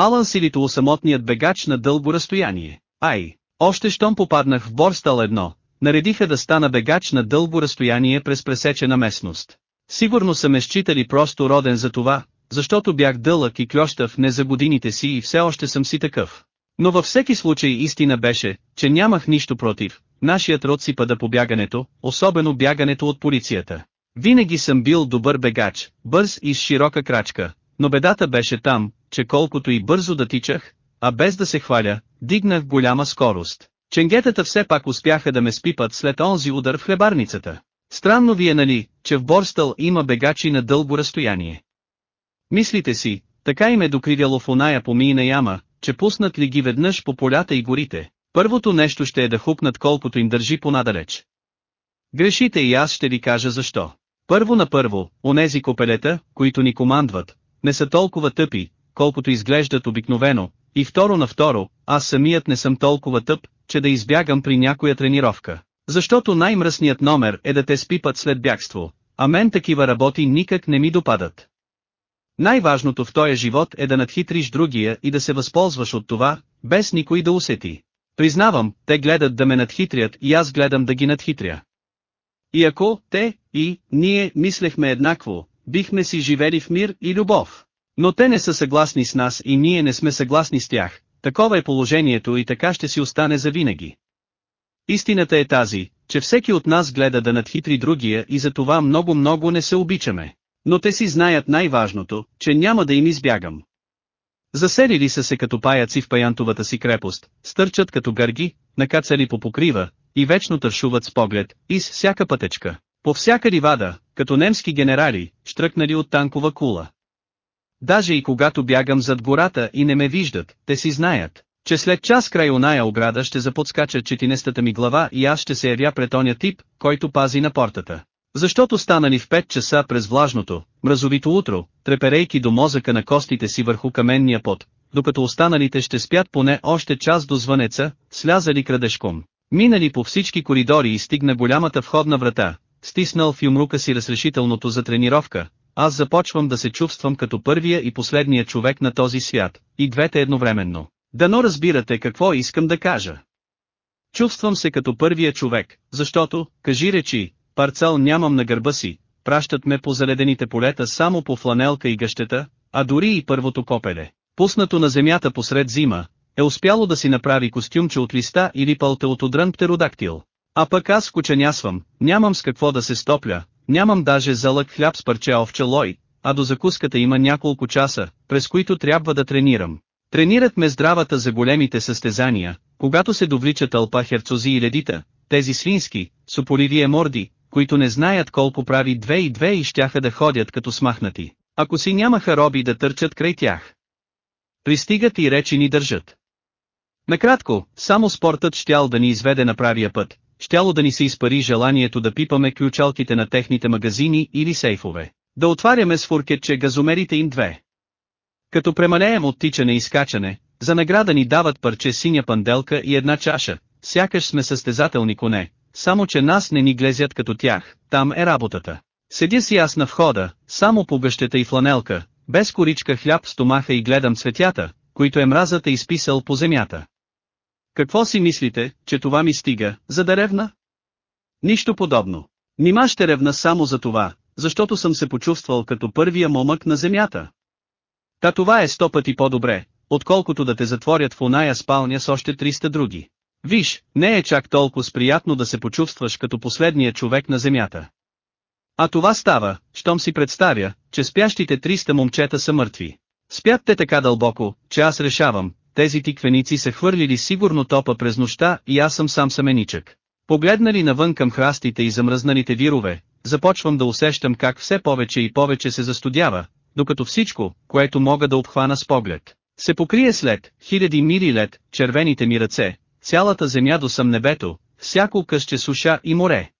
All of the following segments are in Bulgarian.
Алан Силито самотният бегач на дълго разстояние. Ай, още щом попаднах в Борстал едно, наредиха да стана бегач на дълго разстояние през пресечена местност. Сигурно са ме считали просто роден за това, защото бях дълъг и клющав не за годините си и все още съм си такъв. Но във всеки случай истина беше, че нямах нищо против, нашият род си пада по бягането, особено бягането от полицията. Винаги съм бил добър бегач, бърз и с широка крачка, но бедата беше там, че колкото и бързо да тичах, а без да се хваля, дигнах голяма скорост. Ченгетата все пак успяха да ме спипат след онзи удар в хлебарницата. Странно ви е нали, че в Борстъл има бегачи на дълго разстояние. Мислите си, така им е докривяло в оная помийна яма, че пуснат ли ги веднъж по полята и горите, първото нещо ще е да хупнат колкото им държи понадалеч. Грешите и аз ще ви кажа защо. Първо на първо, онези копелета, които ни командват, не са толкова тъпи, колкото изглеждат обикновено, и второ на второ, аз самият не съм толкова тъп, че да избягам при някоя тренировка. Защото най-мръсният номер е да те спипат след бягство, а мен такива работи никак не ми допадат. Най-важното в този живот е да надхитриш другия и да се възползваш от това, без никой да усети. Признавам, те гледат да ме надхитрят и аз гледам да ги надхитря. И ако, те, и, ние, мислехме еднакво, бихме си живели в мир и любов. Но те не са съгласни с нас и ние не сме съгласни с тях, такова е положението и така ще си остане завинаги. Истината е тази, че всеки от нас гледа да надхитри другия и за това много-много не се обичаме. Но те си знаят най-важното, че няма да им избягам. Заселили са се като паяци в паянтовата си крепост, стърчат като гърги, накацали по покрива, и вечно тършуват с поглед, и с всяка пътечка, по всяка ривада, като немски генерали, штръкнали от танкова кула. Даже и когато бягам зад гората и не ме виждат, те си знаят, че след час край оная ограда ще заподскача четинестата ми глава и аз ще се явя пред оня тип, който пази на портата. Защото станали в 5 часа през влажното, мразовито утро, треперейки до мозъка на костите си върху каменния пот, докато останалите ще спят поне още час до звънеца, слязали крадешком. Минали по всички коридори и стигна голямата входна врата, стиснал в юмрука си разрешителното за тренировка, аз започвам да се чувствам като първия и последния човек на този свят, и двете едновременно. Дано разбирате какво искам да кажа. Чувствам се като първия човек, защото, кажи речи, парцал нямам на гърба си, пращат ме по заледените полета само по фланелка и гъщета, а дори и първото копеле, пуснато на земята посред зима, е успяло да си направи костюмче от листа или пълта от удрън птеродактил. А пък аз кученясвам, нямам с какво да се стопля, нямам даже залък хляб с парче овче лой, а до закуската има няколко часа, през които трябва да тренирам. Тренират ме здравата за големите състезания, когато се довлича тълпа херцози и ледита, тези свински, суполивие морди, които не знаят колко прави две и две и щяха да ходят като смахнати, ако си нямаха роби да търчат край тях. Пристигат и речи ни държат. Накратко, само спортът щял да ни изведе на правия път, щяло да ни се изпари желанието да пипаме ключалките на техните магазини или сейфове, да отваряме с фуркетче газомерите им две. Като премалеем от тичане и скачане, за награда ни дават парче синя панделка и една чаша, сякаш сме състезателни коне, само че нас не ни глезят като тях, там е работата. Седя си аз на входа, само по гъщета и фланелка, без коричка хляб в стомаха и гледам цветята, които е мразът е изписал по земята. Какво си мислите, че това ми стига, за да ревна? Нищо подобно. Нима ще ревна само за това, защото съм се почувствал като първия момък на земята. Та това е сто пъти по-добре, отколкото да те затворят в оная спалня с още 300 други. Виж, не е чак толкова приятно да се почувстваш като последния човек на земята. А това става, щом си представя, че спящите 300 момчета са мъртви. Спят те така дълбоко, че аз решавам, тези тиквеници са хвърлили сигурно топа през нощта и аз съм сам саменичък. Погледнали навън към храстите и замръзналите вирове, започвам да усещам как все повече и повече се застудява, докато всичко, което мога да обхвана с поглед, се покрие след хиляди мили лед, червените ми ръце, цялата земя до съм небето, всяко къще суша и море.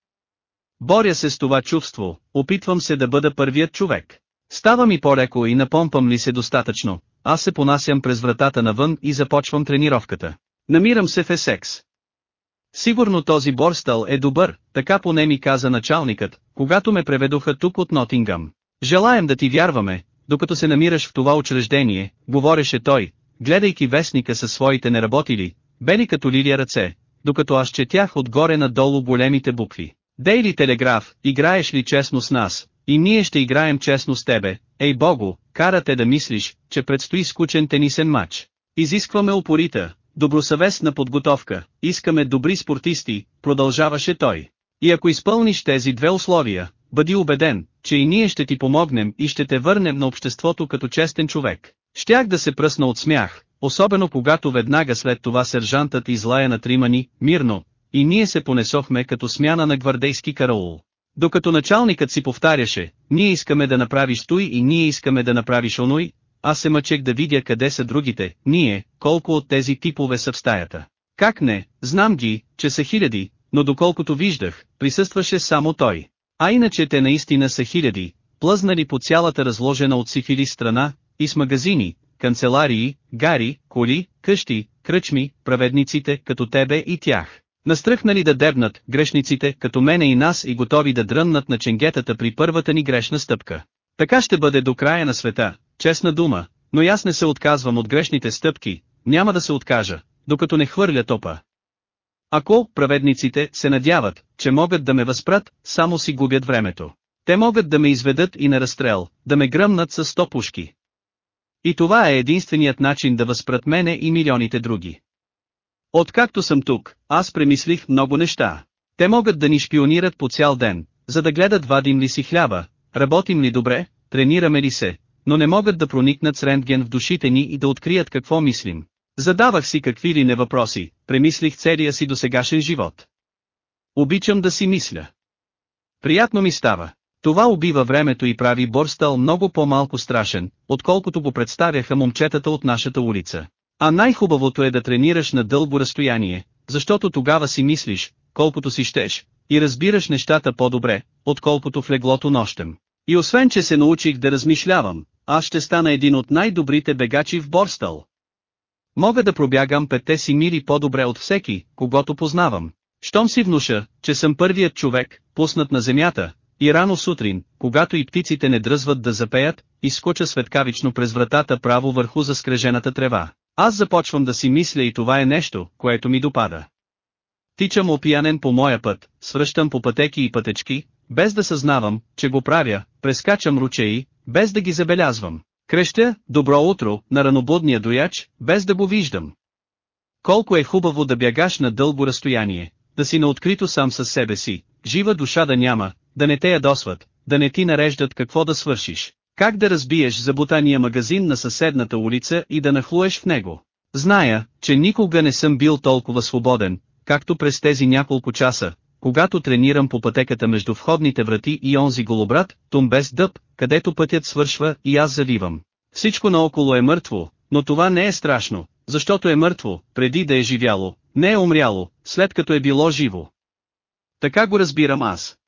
Боря се с това чувство, опитвам се да бъда първият човек. Става ми по-леко и напомпам ли се достатъчно, аз се понасям през вратата навън и започвам тренировката. Намирам се в Есекс. Сигурно този Борстъл е добър, така поне ми каза началникът, когато ме преведоха тук от Нотингъм. Желаем да ти вярваме, докато се намираш в това учреждение, говореше той, гледайки вестника със своите неработили, бели като лилия ръце, докато аз четях отгоре надолу големите букви. Дейли Телеграф, играеш ли честно с нас, и ние ще играем честно с тебе, ей богу, карате да мислиш, че предстои скучен тенисен матч. Изискваме упорита, добросъвестна подготовка, искаме добри спортисти, продължаваше той. И ако изпълниш тези две условия, бъди убеден, че и ние ще ти помогнем и ще те върнем на обществото като честен човек. Щях да се пръсна от смях, особено когато веднага след това сержантът излая на тримани, мирно, и ние се понесохме като смяна на гвардейски караул. Докато началникът си повтаряше, ние искаме да направиш той и ние искаме да направиш оной, аз се мъчех да видя къде са другите, ние, колко от тези типове са в стаята. Как не, знам ги, че са хиляди, но доколкото виждах, присъстваше само той. А иначе те наистина са хиляди, плъзнали по цялата разложена от сифили страна, и с магазини, канцеларии, гари, коли, къщи, кръчми, праведниците, като тебе и тях. Настръхнали да дебнат, грешниците, като мене и нас и готови да дръннат на ченгетата при първата ни грешна стъпка. Така ще бъде до края на света, честна дума, но аз не се отказвам от грешните стъпки, няма да се откажа, докато не хвърля топа. Ако праведниците се надяват, че могат да ме възпрат, само си губят времето. Те могат да ме изведат и на разстрел, да ме гръмнат с сто пушки. И това е единственият начин да възпрат мене и милионите други. Откакто съм тук, аз премислих много неща. Те могат да ни шпионират по цял ден, за да гледат вадим ли си хляба, работим ли добре, тренираме ли се, но не могат да проникнат с рентген в душите ни и да открият какво мислим. Задавах си какви ли не въпроси, премислих целия си досегашен живот. Обичам да си мисля. Приятно ми става. Това убива времето и прави Борстъл много по-малко страшен, отколкото го представяха момчетата от нашата улица. А най-хубавото е да тренираш на дълго разстояние, защото тогава си мислиш, колкото си щеш, и разбираш нещата по-добре, отколкото в леглото нощем. И освен че се научих да размишлявам, аз ще стана един от най-добрите бегачи в Борстъл. Мога да пробягам петте си мили по-добре от всеки, когато познавам. Щом си внуша, че съм първият човек, пуснат на земята, и рано сутрин, когато и птиците не дръзват да запеят, изскоча светкавично през вратата право върху заскрежената трева. Аз започвам да си мисля и това е нещо, което ми допада. Тичам опиянен по моя път, свръщам по пътеки и пътечки, без да съзнавам, че го правя, прескачам ручеи, без да ги забелязвам. Крещя, добро утро, на ранобудния дояч, без да го виждам. Колко е хубаво да бягаш на дълго разстояние, да си на открито сам със себе си, жива душа да няма, да не те ядосват, да не ти нареждат какво да свършиш. Как да разбиеш забутания магазин на съседната улица и да нахлуеш в него? Зная, че никога не съм бил толкова свободен, както през тези няколко часа, когато тренирам по пътеката между входните врати и онзи голобрат, тум без дъб, където пътят свършва и аз завивам. Всичко наоколо е мъртво, но това не е страшно, защото е мъртво, преди да е живяло, не е умряло, след като е било живо. Така го разбирам аз.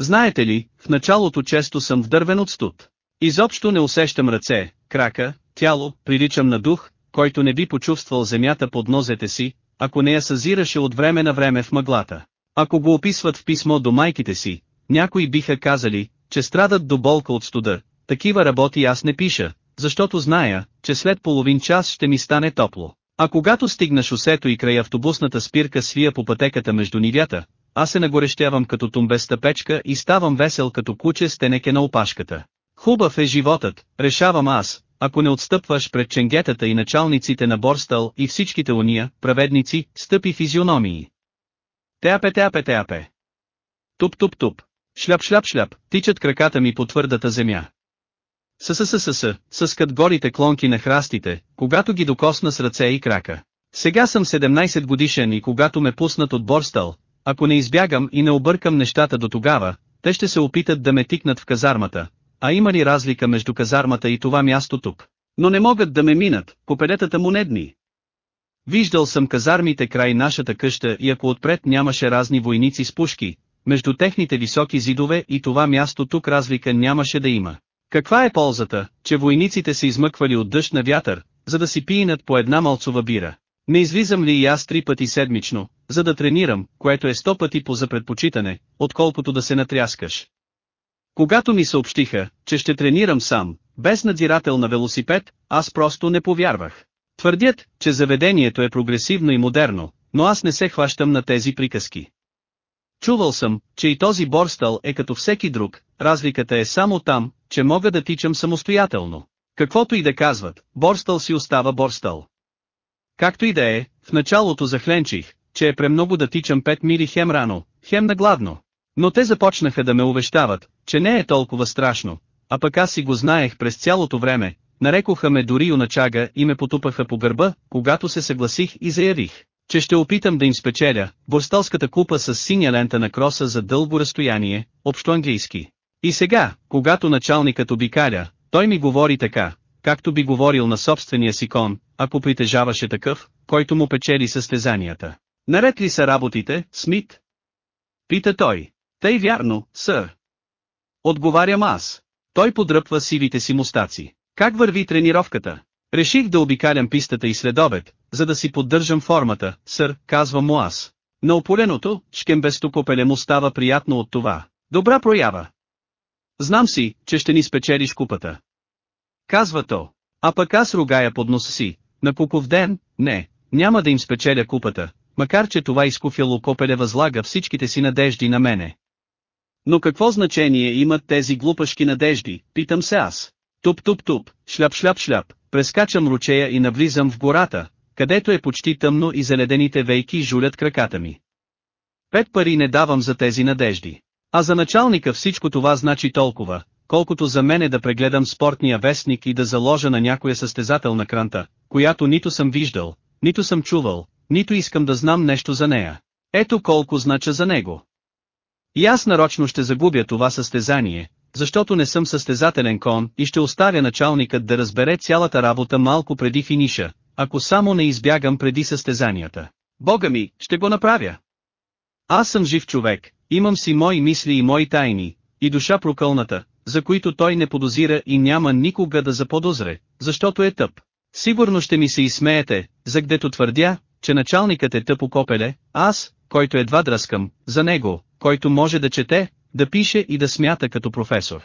Знаете ли, в началото често съм вдървен от студ. Изобщо не усещам ръце, крака, тяло, приличам на дух, който не би почувствал земята под нозете си, ако не я съзираше от време на време в мъглата. Ако го описват в писмо до майките си, някои биха казали, че страдат до болка от студа, такива работи аз не пиша, защото зная, че след половин час ще ми стане топло. А когато стигна шосето и край автобусната спирка свия по пътеката между нивята, аз се нагорещявам като тумбеста печка и ставам весел като куче с тенеке на опашката. Хубав е животът, решавам аз, ако не отстъпваш пред ченгетата и началниците на Борстъл и всичките уния, праведници, стъпи физиономии. Теапе теапе теапе. Туп туп туп. Шляп шляп шляп, тичат краката ми по твърдата земя. Съсъсъсъс, съскат голите клонки на храстите, когато ги докосна с ръце и крака. Сега съм 17 годишен и когато ме пуснат от Борстъл, ако не избягам и не объркам нещата до тогава, те ще се опитат да ме тикнат в казармата, а има ли разлика между казармата и това място тук? Но не могат да ме минат, по педетата му не дни. Виждал съм казармите край нашата къща и ако отпред нямаше разни войници с пушки, между техните високи зидове и това място тук разлика нямаше да има. Каква е ползата, че войниците се измъквали от дъжд на вятър, за да си пиенат по една малцова бира? Не излизам ли и аз три пъти седмично, за да тренирам, което е сто пъти по за предпочитане, отколкото да се натряскаш? Когато ми съобщиха, че ще тренирам сам, без надзирател на велосипед, аз просто не повярвах. Твърдят, че заведението е прогресивно и модерно, но аз не се хващам на тези приказки. Чувал съм, че и този борстъл е като всеки друг, разликата е само там, че мога да тичам самостоятелно. Каквото и да казват, борстъл си остава борстъл. Както и да е, в началото захленчих, че е премного да тичам 5 мили хем рано, хем нагладно. Но те започнаха да ме увещават, че не е толкова страшно, а пък аз си го знаех през цялото време, нарекоха ме дори юначага и ме потупаха по гърба, когато се съгласих и заявих, че ще опитам да им спечеля борсталската купа с синя лента на кроса за дълго разстояние, общо английски. И сега, когато началникът обикаля, той ми говори така, както би говорил на собствения си кон, ако притежаваше такъв, който му печели състезанията. Наред ли са работите, Смит? Пита той. Тъй вярно, сър. Отговарям аз. Той подръпва сивите си мустаци. Как върви тренировката? Реших да обикалям пистата и следобед, за да си поддържам формата, сър, казва му аз. На ополеното, шкембесто копеле му става приятно от това. Добра проява. Знам си, че ще ни спечелиш купата. Казва то. А пък аз ругая под носа си. На купов ден, не, няма да им спечеля купата, макар че това изкуфяло копеле възлага всичките си надежди на мене. Но какво значение имат тези глупашки надежди, питам се аз. Туп-туп-туп, шляп-шляп-шляп, прескачам ручея и навлизам в гората, където е почти тъмно и заледените вейки жулят краката ми. Пет пари не давам за тези надежди. А за началника всичко това значи толкова, колкото за мене да прегледам спортния вестник и да заложа на някоя състезателна кранта, която нито съм виждал, нито съм чувал, нито искам да знам нещо за нея. Ето колко знача за него. И аз нарочно ще загубя това състезание, защото не съм състезателен кон и ще оставя началникът да разбере цялата работа малко преди финиша, ако само не избягам преди състезанията. Бога ми, ще го направя. Аз съм жив човек, имам си мои мисли и мои тайни, и душа прокълната, за които той не подозира и няма никога да заподозре, защото е тъп. Сигурно ще ми се изсмеете, за гдето твърдя, че началникът е тъпо копеле, аз, който едва дръскам, за него, който може да чете, да пише и да смята като професор.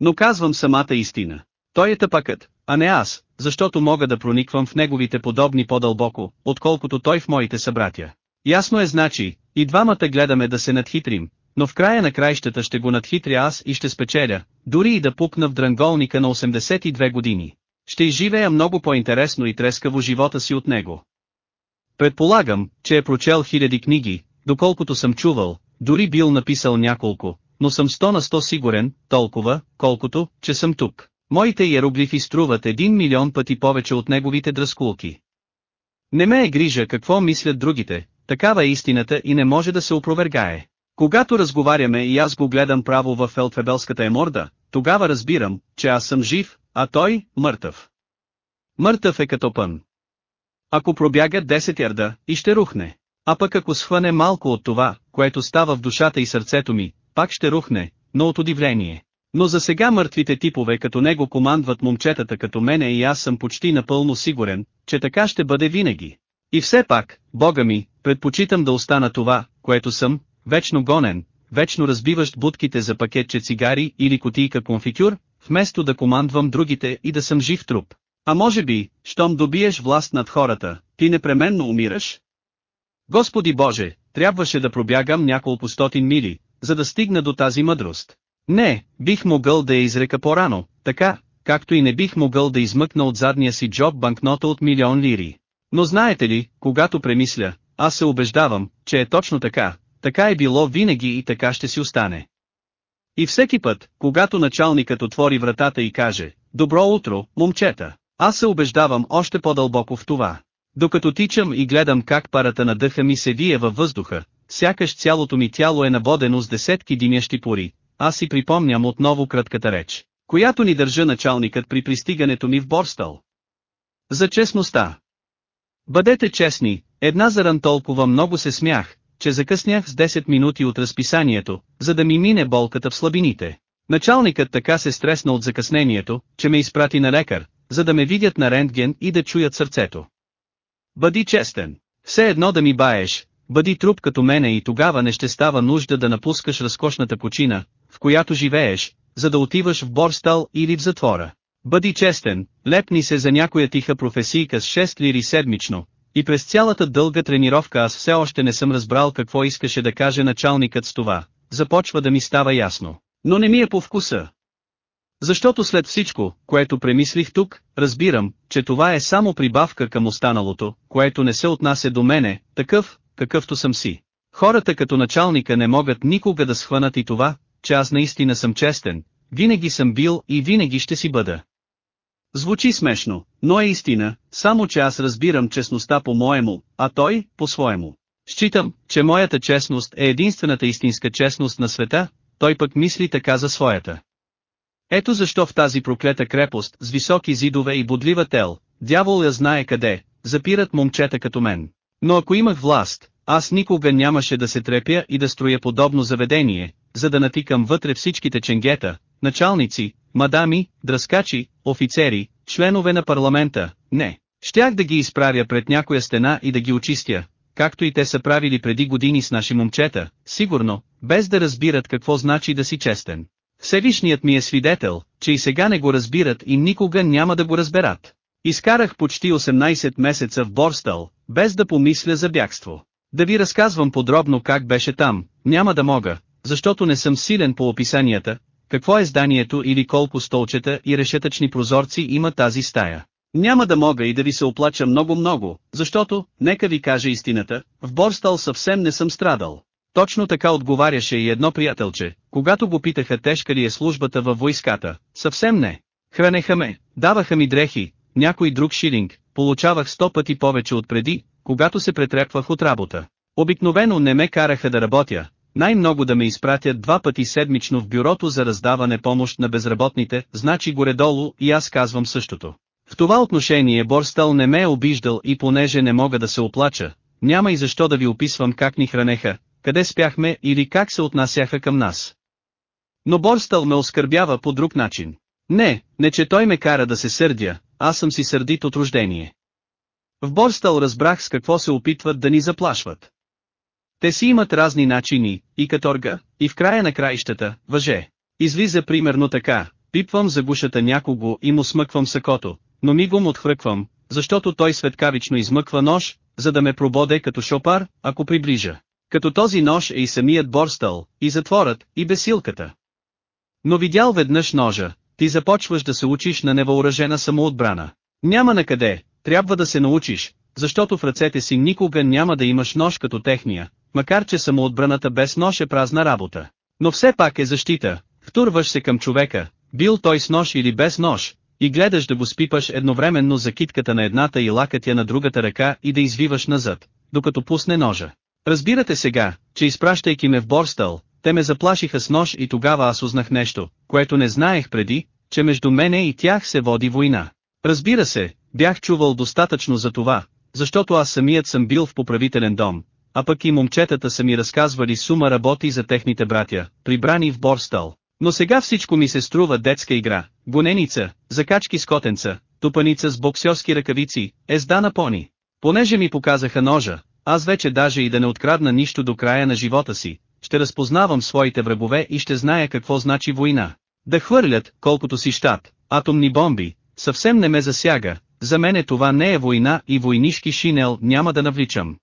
Но казвам самата истина. Той е тъпакът, а не аз, защото мога да прониквам в неговите подобни по-дълбоко, отколкото той в моите събратя. Ясно е значи, и двамата гледаме да се надхитрим, но в края на краищата ще го надхитря аз и ще спечеля, дори и да пукна в дранголника на 82 години. Ще изживея много по-интересно и трескаво живота си от него. Предполагам, че е прочел хиляди книги, доколкото съм чувал, дори бил написал няколко, но съм сто на сто сигурен, толкова, колкото, че съм тук. Моите иероглифи струват един милион пъти повече от неговите дръскулки. Не ме е грижа какво мислят другите, такава е истината и не може да се опровергае. Когато разговаряме и аз го гледам право в Фелтфебелската еморда, тогава разбирам, че аз съм жив, а той – мъртъв. Мъртъв е като пън. Ако пробяга 10 ярда, и ще рухне. А пък ако схване малко от това, което става в душата и сърцето ми, пак ще рухне, но от удивление. Но за сега мъртвите типове като него командват момчетата като мене и аз съм почти напълно сигурен, че така ще бъде винаги. И все пак, бога ми, предпочитам да остана това, което съм, вечно гонен, вечно разбиващ будките за пакетче цигари или котийка конфитюр, вместо да командвам другите и да съм жив труп. А може би, щом добиеш власт над хората, ти непременно умираш? Господи Боже, трябваше да пробягам няколко стотин мили, за да стигна до тази мъдрост. Не, бих могъл да я изрека по-рано, така, както и не бих могъл да измъкна от задния си джоб банкнота от милион лири. Но знаете ли, когато премисля, аз се убеждавам, че е точно така, така е било винаги и така ще си остане. И всеки път, когато началникът отвори вратата и каже, Добро утро, момчета, аз се убеждавам още по-дълбоко в това. Докато тичам и гледам как парата на дъха ми се вие във въздуха, сякаш цялото ми тяло е набодено с десетки димящи пори, аз си припомням отново кратката реч, която ни държа началникът при пристигането ми в Борстъл. За честността. Бъдете честни, една заран толкова много се смях, че закъснях с 10 минути от разписанието, за да ми мине болката в слабините. Началникът така се стресна от закъснението, че ме изпрати на лекар, за да ме видят на рентген и да чуят сърцето. Бъди честен. Все едно да ми баеш, бъди труп като мене и тогава не ще става нужда да напускаш разкошната почина, в която живееш, за да отиваш в Борстал или в затвора. Бъди честен, лепни се за някоя тиха професийка с 6 лири седмично, и през цялата дълга тренировка аз все още не съм разбрал какво искаше да каже началникът с това, започва да ми става ясно. Но не ми е по вкуса. Защото след всичко, което премислих тук, разбирам, че това е само прибавка към останалото, което не се отнася до мене, такъв, какъвто съм си. Хората като началника не могат никога да схванат и това, че аз наистина съм честен, винаги съм бил и винаги ще си бъда. Звучи смешно, но е истина, само че аз разбирам честността по-моему, а той, по-своему. Считам, че моята честност е единствената истинска честност на света, той пък мисли така за своята. Ето защо в тази проклета крепост с високи зидове и бодлива тел, дявол я знае къде, запират момчета като мен. Но ако имах власт, аз никога нямаше да се трепя и да строя подобно заведение, за да натикам вътре всичките ченгета, началници, мадами, дръскачи, офицери, членове на парламента, не. Щях да ги изправя пред някоя стена и да ги очистя, както и те са правили преди години с наши момчета, сигурно, без да разбират какво значи да си честен. Всевишният ми е свидетел, че и сега не го разбират и никога няма да го разберат. Изкарах почти 18 месеца в Борстъл, без да помисля за бягство. Да ви разказвам подробно как беше там, няма да мога, защото не съм силен по описанията, какво е зданието или колко столчета и решетъчни прозорци има тази стая. Няма да мога и да ви се оплача много-много, защото, нека ви кажа истината, в Борстъл съвсем не съм страдал. Точно така отговаряше и едно приятелче, когато го питаха тежка ли е службата във войската, съвсем не. Хранеха ме, даваха ми дрехи, някой друг шилинг, получавах сто пъти повече от преди, когато се претрепвах от работа. Обикновено не ме караха да работя, най-много да ме изпратят два пъти седмично в бюрото за раздаване помощ на безработните, значи горе-долу и аз казвам същото. В това отношение Борстъл не ме е обиждал и понеже не мога да се оплача, няма и защо да ви описвам как ни хранеха, къде спяхме или как се отнасяха към нас. Но Борстъл ме оскърбява по друг начин. Не, не че той ме кара да се сърдя, аз съм си сърдит от рождение. В Борстъл разбрах с какво се опитват да ни заплашват. Те си имат разни начини, и каторга, и в края на краищата, въже. Излиза примерно така, пипвам за гушата някого и му смъквам сакото, но мигом отхвърквам, защото той светкавично измъква нож, за да ме прободе като шопар, ако приближа. Като този нож е и самият борстъл, и затворът, и бесилката. Но видял веднъж ножа, ти започваш да се учиш на невъоръжена самоотбрана. Няма на къде, трябва да се научиш, защото в ръцете си никога няма да имаш нож като техния, макар че самоотбраната без нож е празна работа. Но все пак е защита, втурваш се към човека, бил той с нож или без нож, и гледаш да го спипаш едновременно за китката на едната и лакътя на другата ръка и да извиваш назад, докато пусне ножа. Разбирате сега, че изпращайки ме в Борстъл, те ме заплашиха с нож и тогава аз узнах нещо, което не знаех преди, че между мене и тях се води война. Разбира се, бях чувал достатъчно за това, защото аз самият съм бил в поправителен дом, а пък и момчетата са ми разказвали сума работи за техните братя, прибрани в Борстъл. Но сега всичко ми се струва детска игра, гоненица, закачки с котенца, тупаница с боксерски ръкавици, езда на пони. Понеже ми показаха ножа, аз вече даже и да не открадна нищо до края на живота си, ще разпознавам своите врагове и ще зная какво значи война. Да хвърлят, колкото си щат, атомни бомби, съвсем не ме засяга, за мене това не е война и войнишки шинел няма да навличам.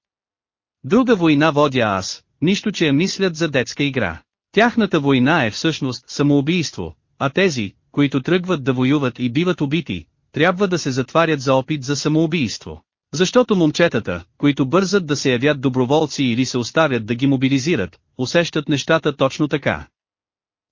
Друга война водя аз, нищо че я мислят за детска игра. Тяхната война е всъщност самоубийство, а тези, които тръгват да воюват и биват убити, трябва да се затварят за опит за самоубийство. Защото момчетата, които бързат да се явят доброволци или се оставят да ги мобилизират, усещат нещата точно така.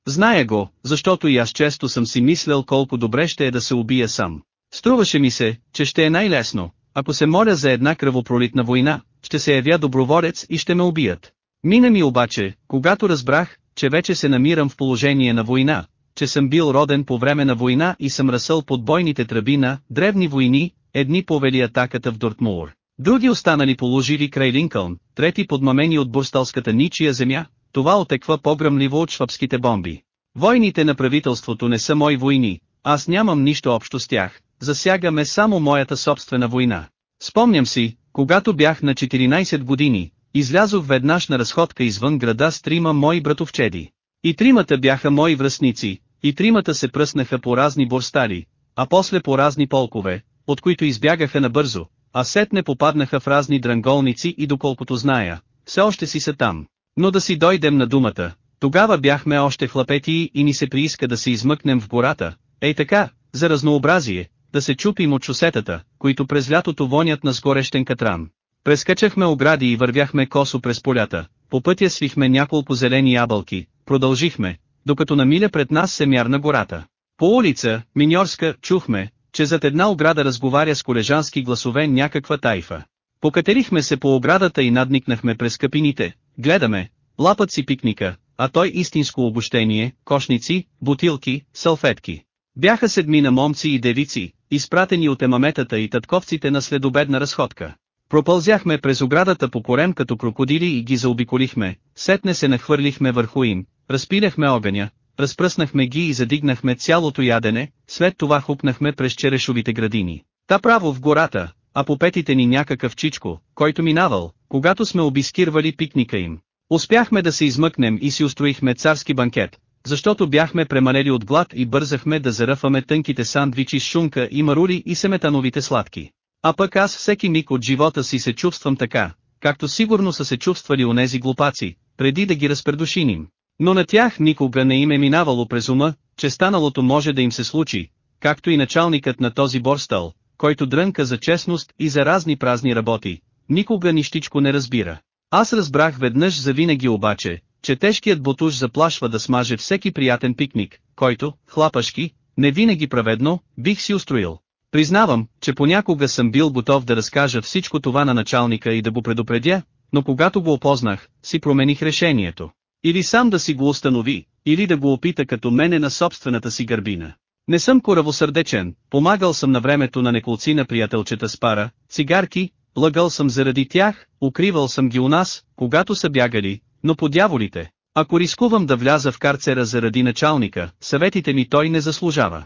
Зная го, защото и аз често съм си мислял колко добре ще е да се убия сам. Струваше ми се, че ще е най-лесно, ако се моля за една кръвопролитна война, ще се явя доброволец и ще ме убият. Мина ми обаче, когато разбрах, че вече се намирам в положение на война, че съм бил роден по време на война и съм разсъл под бойните тръби на древни войни, едни повели атаката в Дортмур, други останали положили край Линкълн, трети подмамени от бурсталската ничия земя, това отеква по-гръмливо от швабските бомби. Войните на правителството не са мои войни, аз нямам нищо общо с тях, засягаме само моята собствена война. Спомням си, когато бях на 14 години, излязох веднъж на разходка извън града с трима мои братовчеди. И тримата бяха мои връзници, и тримата се пръснаха по разни борстали, а после по разни полкове, от които избягаха набързо, а сетне попаднаха в разни дранголници и доколкото зная, все още си са там. Но да си дойдем на думата, тогава бяхме още в лапетии и ни се прииска да се измъкнем в гората, ей така, за разнообразие, да се чупим от шосетата, които през лятото вонят на сгорещен катран. Прескачахме огради и вървяхме косо през полята, по пътя свихме няколко зелени ябълки, продължихме, докато на миля пред нас се мярна гората. По улица, Миньорска, чухме, че зад една ограда разговаря с колежански гласове някаква тайфа. Покатерихме се по оградата и надникнахме през капините, гледаме, лапът си пикника, а той истинско обощение, кошници, бутилки, салфетки. Бяха седмина момци и девици, изпратени от емаметата и татковците на следобедна разходка. Пропълзяхме през оградата по корем като крокодили и ги заобиколихме, сетне се нахвърлихме върху им, разпиляхме огъня, разпръснахме ги и задигнахме цялото ядене, след това хупнахме през черешовите градини. Та право в гората, а по петите ни някакъв чичко, който минавал, когато сме обискирвали пикника им. Успяхме да се измъкнем и си устроихме царски банкет, защото бяхме премалели от глад и бързахме да заръфаме тънките сандвичи с шунка и марули и семетановите сладки. А пък аз всеки миг от живота си се чувствам така, както сигурно са се чувствали онези глупаци, преди да ги разпредушиним. Но на тях никога не им е минавало през ума, че станалото може да им се случи, както и началникът на този борстъл, който дрънка за честност и за разни празни работи, никога нищичко не разбира. Аз разбрах веднъж за винаги обаче, че тежкият бутуш заплашва да смаже всеки приятен пикник, който, хлапашки, не винаги праведно, бих си устроил. Признавам, че понякога съм бил готов да разкажа всичко това на началника и да го предупредя, но когато го опознах, си промених решението. Или сам да си го установи, или да го опита като мене на собствената си гърбина. Не съм коравосърдечен, помагал съм на времето на неколци на приятелчета с пара, цигарки, лъгал съм заради тях, укривал съм ги у нас, когато са бягали, но по дяволите, ако рискувам да вляза в карцера заради началника, съветите ми той не заслужава.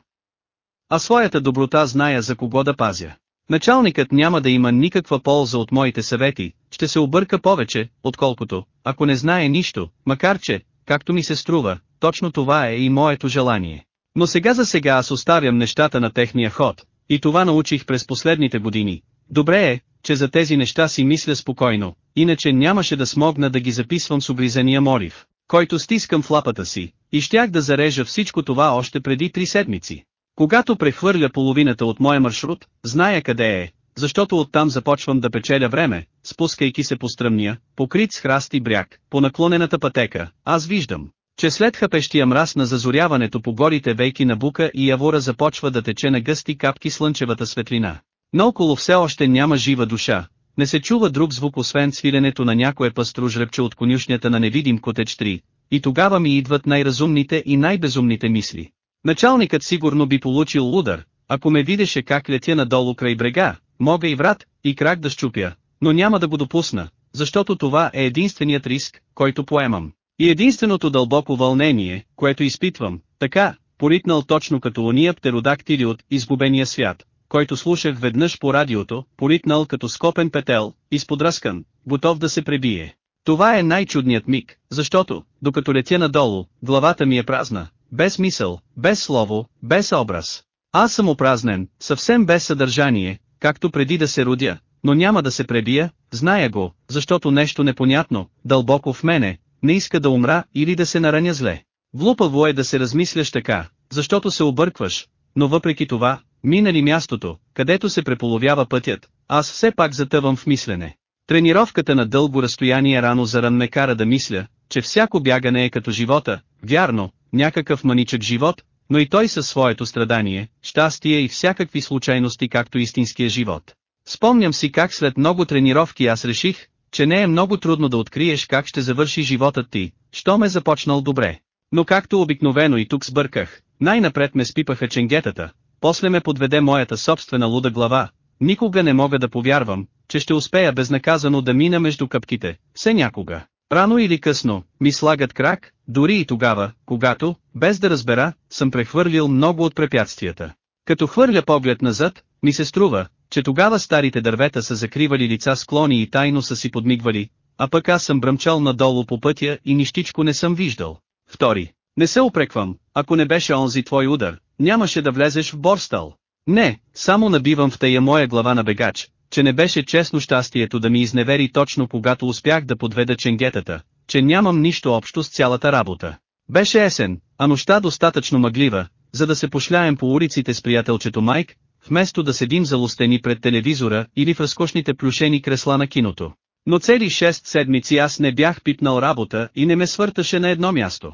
А своята доброта зная за кого да пазя. Началникът няма да има никаква полза от моите съвети, ще се обърка повече, отколкото, ако не знае нищо, макар че, както ми се струва, точно това е и моето желание. Но сега за сега аз оставям нещата на техния ход, и това научих през последните години. Добре е, че за тези неща си мисля спокойно, иначе нямаше да смогна да ги записвам с обризания молив, който стискам в лапата си, и щях да зарежа всичко това още преди три седмици. Когато прехвърля половината от моя маршрут, зная къде е, защото оттам започвам да печеля време, спускайки се по стръмния, покрит с храст и бряг, по наклонената пътека, аз виждам, че след хапещия мраз на зазоряването по горите вейки на бука и явора започва да тече на гъсти капки слънчевата светлина. Наоколо все още няма жива душа, не се чува друг звук освен свиленето на някое пастро жребче от конюшнята на невидим котеч 3, и тогава ми идват най-разумните и най-безумните мисли. Началникът сигурно би получил удар, ако ме видеше как летя надолу край брега, мога и врат, и крак да щупя, но няма да го допусна, защото това е единственият риск, който поемам. И единственото дълбоко вълнение, което изпитвам, така, поритнал точно като ония птеродактили от изгубения свят, който слушах веднъж по радиото, поритнал като скопен петел, изподръскан, готов да се пребие. Това е най-чудният миг, защото, докато летя надолу, главата ми е празна, без мисъл, без слово, без образ. Аз съм опразнен, съвсем без съдържание, както преди да се родя, но няма да се пребия, зная го, защото нещо непонятно, дълбоко в мене, не иска да умра или да се нараня зле. Глупаво е да се размисляш така, защото се объркваш, но въпреки това, минали мястото, където се преполовява пътят, аз все пак затъвам в мислене. Тренировката на дълго разстояние рано заран ме кара да мисля, че всяко бягане е като живота, вярно, някакъв маничък живот, но и той със своето страдание, щастие и всякакви случайности както истинския живот. Спомням си как след много тренировки аз реших, че не е много трудно да откриеш как ще завърши животът ти, що ме започнал добре. Но както обикновено и тук сбърках, най-напред ме спипаха ченгетата, после ме подведе моята собствена луда глава, никога не мога да повярвам, че ще успея безнаказано да мина между капките, все някога. Рано или късно, ми слагат крак, дори и тогава, когато, без да разбера, съм прехвърлил много от препятствията. Като хвърля поглед назад, ми се струва, че тогава старите дървета са закривали лица склони и тайно са си подмигвали, а пък аз съм бръмчал надолу по пътя и нищичко не съм виждал. Втори. Не се опреквам, ако не беше онзи твой удар, нямаше да влезеш в Борстал. Не, само набивам в тая моя глава на бегач, че не беше честно щастието да ми изневери точно когато успях да подведа ченгетата, че нямам нищо общо с цялата работа. Беше есен, а нощта достатъчно мъглива, за да се пошляем по улиците с приятелчето Майк, вместо да седим залостени пред телевизора или в разкошните плюшени кресла на киното. Но цели 6 седмици аз не бях пипнал работа и не ме свърташе на едно място.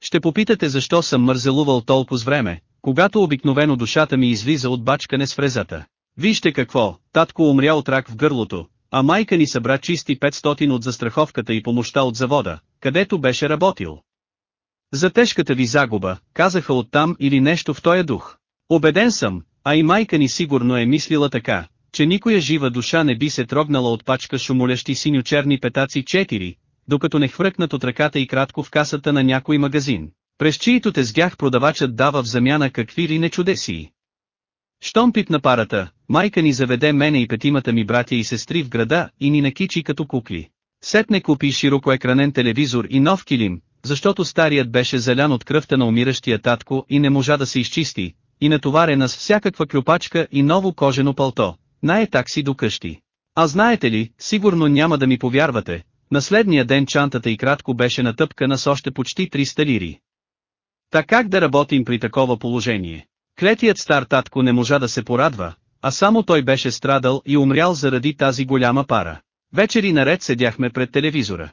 Ще попитате защо съм мързелувал толкова с време, когато обикновено душата ми излиза от бачкане с фрезата. Вижте какво, татко умря от рак в гърлото, а майка ни събра чисти 500 от застраховката и помощта от завода, където беше работил. За тежката ви загуба, казаха оттам или нещо в този дух. Обеден съм, а и майка ни сигурно е мислила така, че никоя жива душа не би се трогнала от пачка шумолещи синьо-черни петаци 4, докато не хвъркнат от ръката и кратко в касата на някой магазин, през чието тезгях продавачът дава в замяна какви ли не чудеси. Щом пипна парата, майка ни заведе мене и петимата ми братя и сестри в града и ни накичи като кукли. Сетне купи широкоекранен телевизор и нов килим, защото старият беше залян от кръвта на умиращия татко и не можа да се изчисти, и натоварена с всякаква клюпачка и ново кожено палто, най такси до къщи. А знаете ли, сигурно няма да ми повярвате, на следния ден чантата и кратко беше натъпкана с още почти 300 лири. Та как да работим при такова положение? Клетият стар татко не можа да се порадва, а само той беше страдал и умрял заради тази голяма пара. Вечери наред седяхме пред телевизора.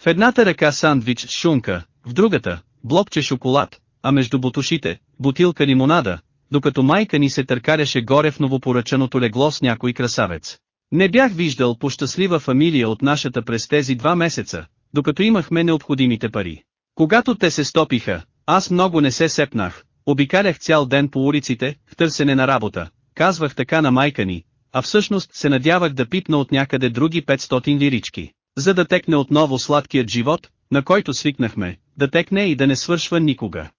В едната ръка сандвич с шунка, в другата – блокче шоколад, а между бутушите – бутилка лимонада, докато майка ни се търкаляше горе в новопоръчаното легло с някой красавец. Не бях виждал по-щастлива фамилия от нашата през тези два месеца, докато имахме необходимите пари. Когато те се стопиха, аз много не се сепнах, обикалях цял ден по улиците, в търсене на работа, казвах така на майка ни, а всъщност се надявах да пипна от някъде други 500 лирички, за да текне отново сладкият живот, на който свикнахме, да текне и да не свършва никога.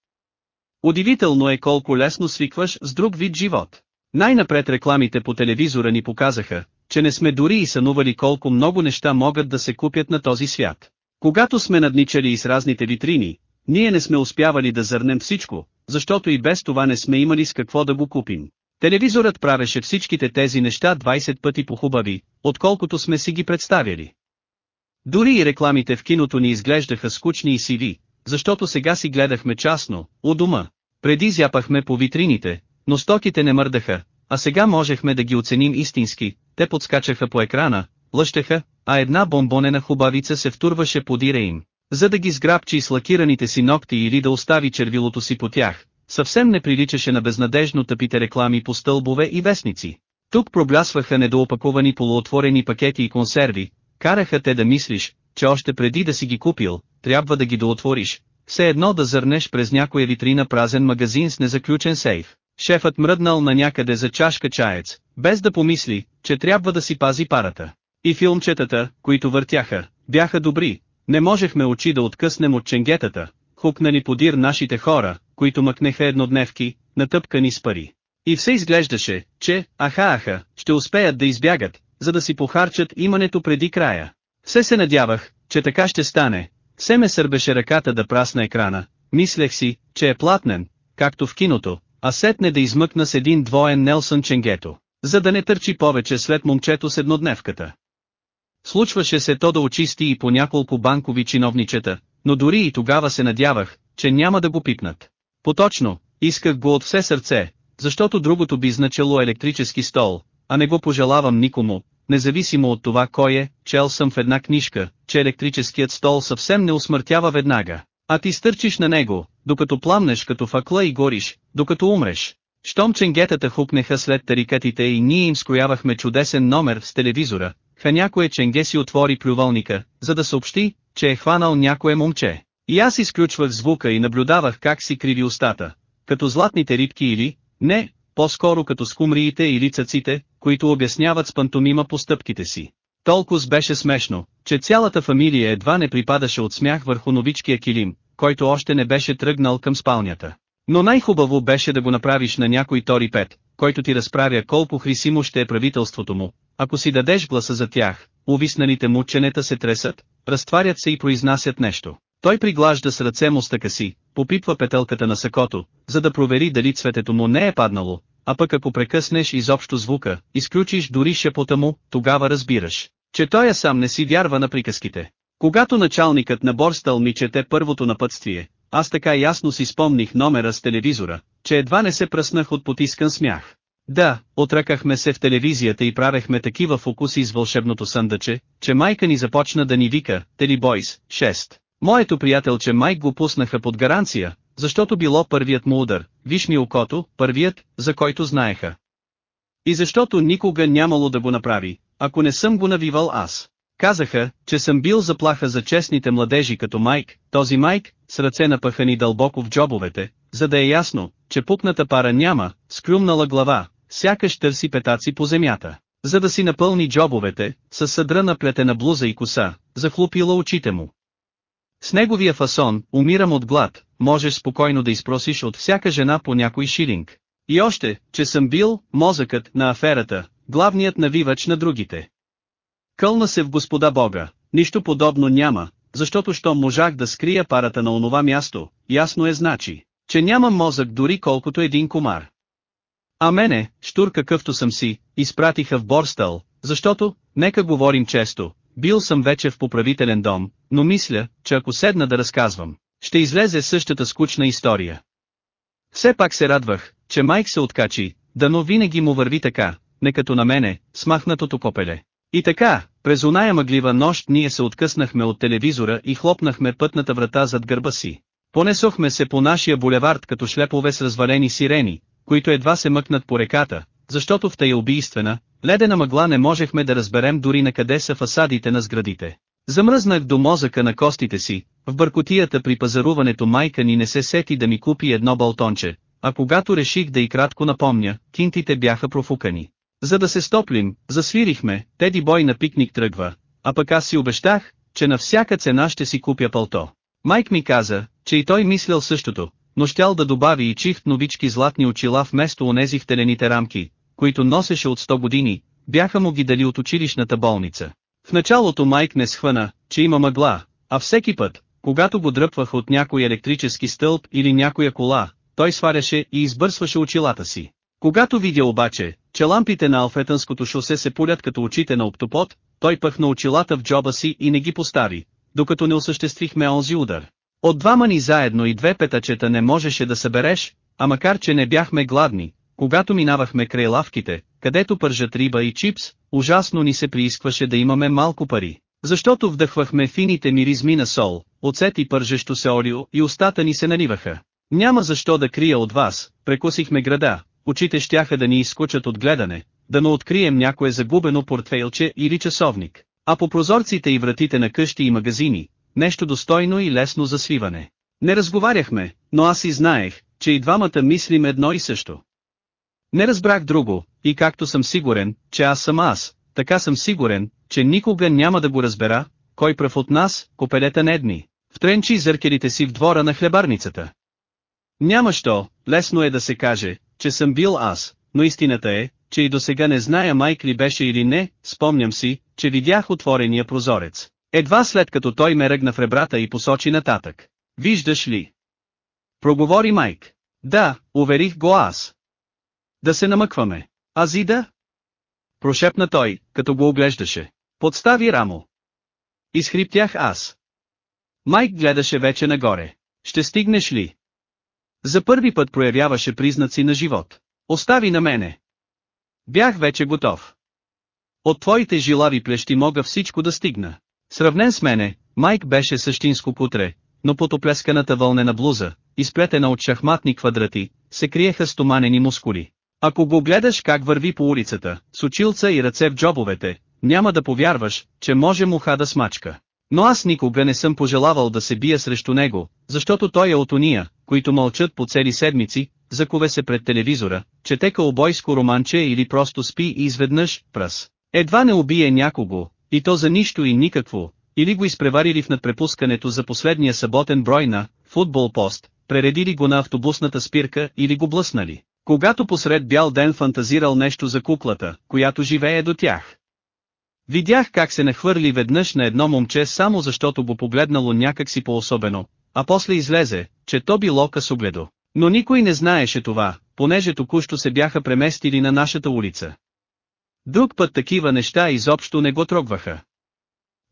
Удивително е колко лесно свикваш с друг вид живот. Най-напред рекламите по телевизора ни показаха, че не сме дори и сънували колко много неща могат да се купят на този свят. Когато сме надничали и с разните витрини, ние не сме успявали да зърнем всичко, защото и без това не сме имали с какво да го купим. Телевизорът правеше всичките тези неща 20 пъти по-хубави, отколкото сме си ги представили. Дори и рекламите в киното ни изглеждаха скучни и сиви, защото сега си гледахме частно, у дома. Преди зяпахме по витрините, но стоките не мърдаха, а сега можехме да ги оценим истински, те подскачаха по екрана, лъщеха, а една бомбонена хубавица се втурваше подире им, за да ги сграбчи с лакираните си ногти или да остави червилото си по тях. Съвсем не приличаше на безнадежно тъпите реклами по стълбове и вестници. Тук проблясваха недоопакувани полуотворени пакети и консерви, караха те да мислиш, че още преди да си ги купил, трябва да ги доотвориш, все едно да зърнеш през някоя витрина празен магазин с незаключен сейф. Шефът мръднал на някъде за чашка чаец, без да помисли, че трябва да си пази парата. И филмчетата, които въртяха, бяха добри, не можехме очи да откъснем от ченгетата, хукнани подир нашите хора, които мъкнеха еднодневки, натъпкани с пари. И все изглеждаше, че, аха-аха, ще успеят да избягат, за да си похарчат имането преди края. Все се надявах, че така ще стане. Все ме сърбеше ръката да прасна екрана, мислех си, че е платнен, както в киното, а сетне да измъкна с един двоен Нелсън Ченгето, за да не търчи повече след момчето с еднодневката. Случваше се то да очисти и по няколко банкови чиновничета, но дори и тогава се надявах, че няма да го пипнат. Поточно, исках го от все сърце, защото другото би значило електрически стол, а не го пожелавам никому, независимо от това кой е, чел съм в една книжка, че електрическият стол съвсем не усмъртява веднага, а ти стърчиш на него, докато пламнеш като факла и гориш, докато умреш. Щом ченгетата хупнеха след тарикатите и ние им скроявахме чудесен номер с телевизора, някое ченге си отвори плювалника, за да съобщи, че е хванал някое момче. И аз изключвах звука и наблюдавах как си криви устата, като златните рибки или, не, по-скоро като скумриите или цаците, които обясняват с пантомима постъпките си. Толкова беше смешно, че цялата фамилия едва не припадаше от смях върху новичкия килим, който още не беше тръгнал към спалнята. Но най-хубаво беше да го направиш на някой Тори Пет, който ти разправя колко хрисимо ще е правителството му. Ако си дадеш гласа за тях, увисналите му ченета се тресат, разтварят се и произнасят нещо, Той приглажда с ръце мустъка си, попипва петелката на сакото, за да провери дали цветето му не е паднало, а пък ако прекъснеш изобщо звука, изключиш дори шепота му, тогава разбираш, че той е сам не си вярва на приказките. Когато началникът на Борстъл ми чете първото напътствие, аз така ясно си спомних номера с телевизора, че едва не се пръснах от потискан смях. Да, отръкахме се в телевизията и правехме такива фокуси с вълшебното съндъче, че майка ни започна да ни вика, Тели Бойс, 6. Моето приятелче Майк го пуснаха под гаранция, защото било първият му удар, виж окото, първият, за който знаеха. И защото никога нямало да го направи, ако не съм го навивал аз. Казаха, че съм бил заплаха за честните младежи като Майк, този Майк, с ръце напъхани дълбоко в джобовете, за да е ясно, че пукната пара няма, скрюмнала глава, сякаш търси петаци по земята. За да си напълни джобовете, с съдрана плетена блуза и коса, захлупила очите му. С неговия фасон, умирам от глад, можеш спокойно да изпросиш от всяка жена по някой шилинг. И още, че съм бил, мозъкът на аферата, главният навивач на другите. Кълна се в Господа Бога, нищо подобно няма, защото що можах да скрия парата на онова място, ясно е значи, че нямам мозък дори колкото един комар. А мене, штур какъвто съм си, изпратиха в Борстъл, защото, нека говорим често, бил съм вече в поправителен дом, но мисля, че ако седна да разказвам, ще излезе същата скучна история. Все пак се радвах, че майк се откачи, дано винаги му върви така, не като на мене, смахнатото попеле. И така, през оная мъглива нощ ние се откъснахме от телевизора и хлопнахме пътната врата зад гърба си. Понесохме се по нашия булевард като шлепове с развалени сирени, които едва се мъкнат по реката, защото в тая убийствена, ледена мъгла не можехме да разберем дори на къде са фасадите на сградите. Замръзнах до мозъка на костите си, в бъркотията при пазаруването майка ни не се сети да ми купи едно балтонче, а когато реших да и кратко напомня, кинтите бяха профукани. За да се стоплим, засвирихме, Теди Бой на пикник тръгва, а пък аз си обещах, че на всяка цена ще си купя пълто. Майк ми каза, че и той мислял същото, но щял да добави и чифт новички златни очила вместо онези в телените рамки, които носеше от 100 години, бяха му ги дали от училищната болница. В началото Майк не схвана, че има мъгла, а всеки път, когато го дръпвах от някой електрически стълб или някоя кола, той сваряше и избърсваше очилата си. Когато видя обаче, че лампите на Алфетънското шосе се пулят като очите на оптопот, той пъхна очилата в джоба си и не ги постави, докато не осъществихме онзи удар. От двама ни заедно и две петачета не можеше да събереш, а макар че не бяхме гладни, когато минавахме край лавките, където пържат риба и чипс, ужасно ни се приискваше да имаме малко пари. Защото вдъхвахме фините миризми на сол, оцет и пържещо се олио и устата ни се наливаха. Няма защо да крия от вас, прекусихме града, очите щяха да ни изкочат от гледане, да не открием някое загубено портфейлче или часовник. А по прозорците и вратите на къщи и магазини, нещо достойно и лесно за свиване. Не разговаряхме, но аз и знаех, че и двамата мислим едно и също. Не разбрах друго, и както съм сигурен, че аз съм аз, така съм сигурен, че никога няма да го разбера, кой прав от нас, копелета недни, втренчи зъркелите си в двора на хлебарницата. Няма що, лесно е да се каже, че съм бил аз, но истината е, че и до сега не зная майк ли беше или не, спомням си, че видях отворения прозорец. Едва след като той ме ръгна в ребрата и посочи нататък. Виждаш ли? Проговори майк. Да, уверих го аз. Да се намъкваме. Азида? Прошепна той, като го оглеждаше. Подстави рамо. Изхриптях аз. Майк гледаше вече нагоре. Ще стигнеш ли? За първи път проявяваше признаци на живот. Остави на мене. Бях вече готов. От твоите жилави плещи мога всичко да стигна. Сравнен с мене, Майк беше същинско путре, но под оплесканата вълнена блуза, изплетена от шахматни квадрати, се криеха стоманени мускули. Ако го гледаш как върви по улицата, с очилца и ръце в джобовете, няма да повярваш, че може муха да смачка. Но аз никога не съм пожелавал да се бия срещу него, защото той е от уния, които мълчат по цели седмици, закове се пред телевизора, чете кълбойско романче или просто спи и изведнъж, пръс. Едва не убие някого, и то за нищо и никакво, или го изпреварили в надпрепускането за последния съботен брой на «Футбол пост», прередили го на автобусната спирка или го блъснали, когато посред бял ден фантазирал нещо за куклата, която живее до тях. Видях как се нахвърли веднъж на едно момче само защото го погледнало някакси по-особено, а после излезе, че то било късогледо. Но никой не знаеше това, понеже току-що се бяха преместили на нашата улица. Друг път такива неща изобщо не го трогваха.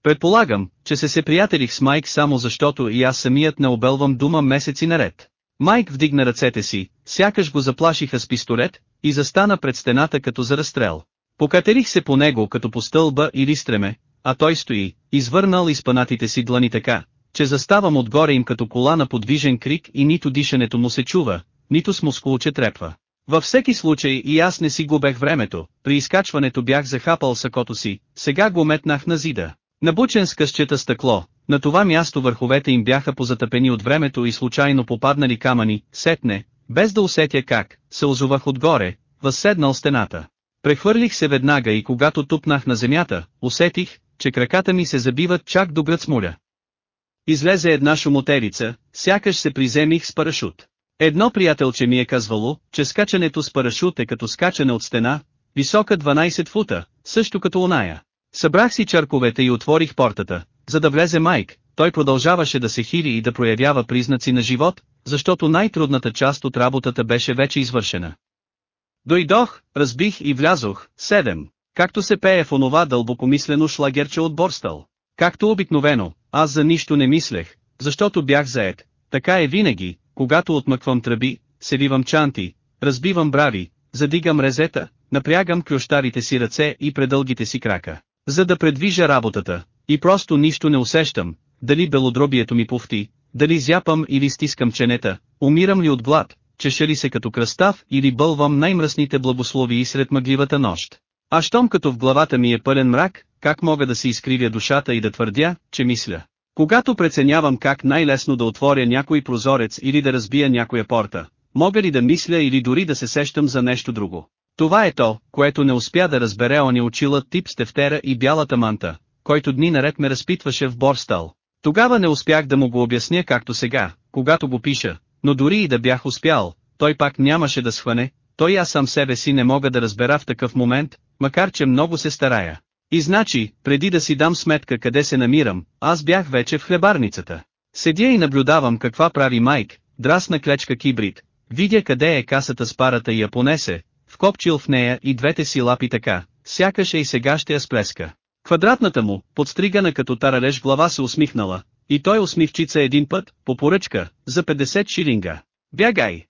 Предполагам, че се се приятелих с Майк само защото и аз самият не обелвам дума месеци наред. Майк вдигна ръцете си, сякаш го заплашиха с пистолет, и застана пред стената като за разстрел. Покатерих се по него като по стълба или стреме, а той стои, извърнал изпанатите си длани така, че заставам отгоре им като кола на подвижен крик и нито дишането му се чува, нито с мускулче трепва. Във всеки случай и аз не си губех времето, при изкачването бях захапал сакото си, сега го метнах на зида. Набучен с късчета стъкло, на това място върховете им бяха позатъпени от времето и случайно попаднали камъни, сетне, без да усетя как, се озовах отгоре, възседнал стената. Прехвърлих се веднага и когато тупнах на земята, усетих, че краката ми се забиват чак до гръцмуля. Излезе една шумотерица, сякаш се приземих с парашут. Едно приятелче ми е казвало, че скачането с парашут е като скачане от стена, висока 12 фута, също като оная. Събрах си чарковете и отворих портата, за да влезе Майк, той продължаваше да се хили и да проявява признаци на живот, защото най-трудната част от работата беше вече извършена. Дойдох, разбих и влязох, седем, както се пее в онова дълбокомислено шлагерче от Борстъл. Както обикновено, аз за нищо не мислех, защото бях заед. Така е винаги, когато отмъквам тръби, селивам чанти, разбивам брави, задигам резета, напрягам клющарите си ръце и предългите си крака, за да предвижа работата, и просто нищо не усещам, дали белодробието ми пуфти, дали зяпам или стискам ченета, умирам ли от глад, чеша ли се като кръстав или бълвам най-мръсните благословии сред мъгливата нощ. А щом като в главата ми е пълен мрак, как мога да си изкривя душата и да твърдя, че мисля? Когато преценявам как най-лесно да отворя някой прозорец или да разбия някоя порта, мога ли да мисля или дори да се сещам за нещо друго? Това е то, което не успя да разбере оня очила тип с и бялата манта, който дни наред ме разпитваше в Борстал. Тогава не успях да му го обясня както сега, когато го пиша, но дори и да бях успял, той пак нямаше да схване, той аз сам себе си не мога да разбера в такъв момент, макар че много се старая. И значи, преди да си дам сметка къде се намирам, аз бях вече в хлебарницата. Седя и наблюдавам каква прави Майк, драсна клечка кибрид, видя къде е касата с парата и я понесе, вкопчил в нея и двете си лапи така, сякаш е и сега ще я сплеска. Квадратната му, подстригана като таралеж глава се усмихнала, и той усмивчица един път, по поръчка, за 50 шилинга. Бягай!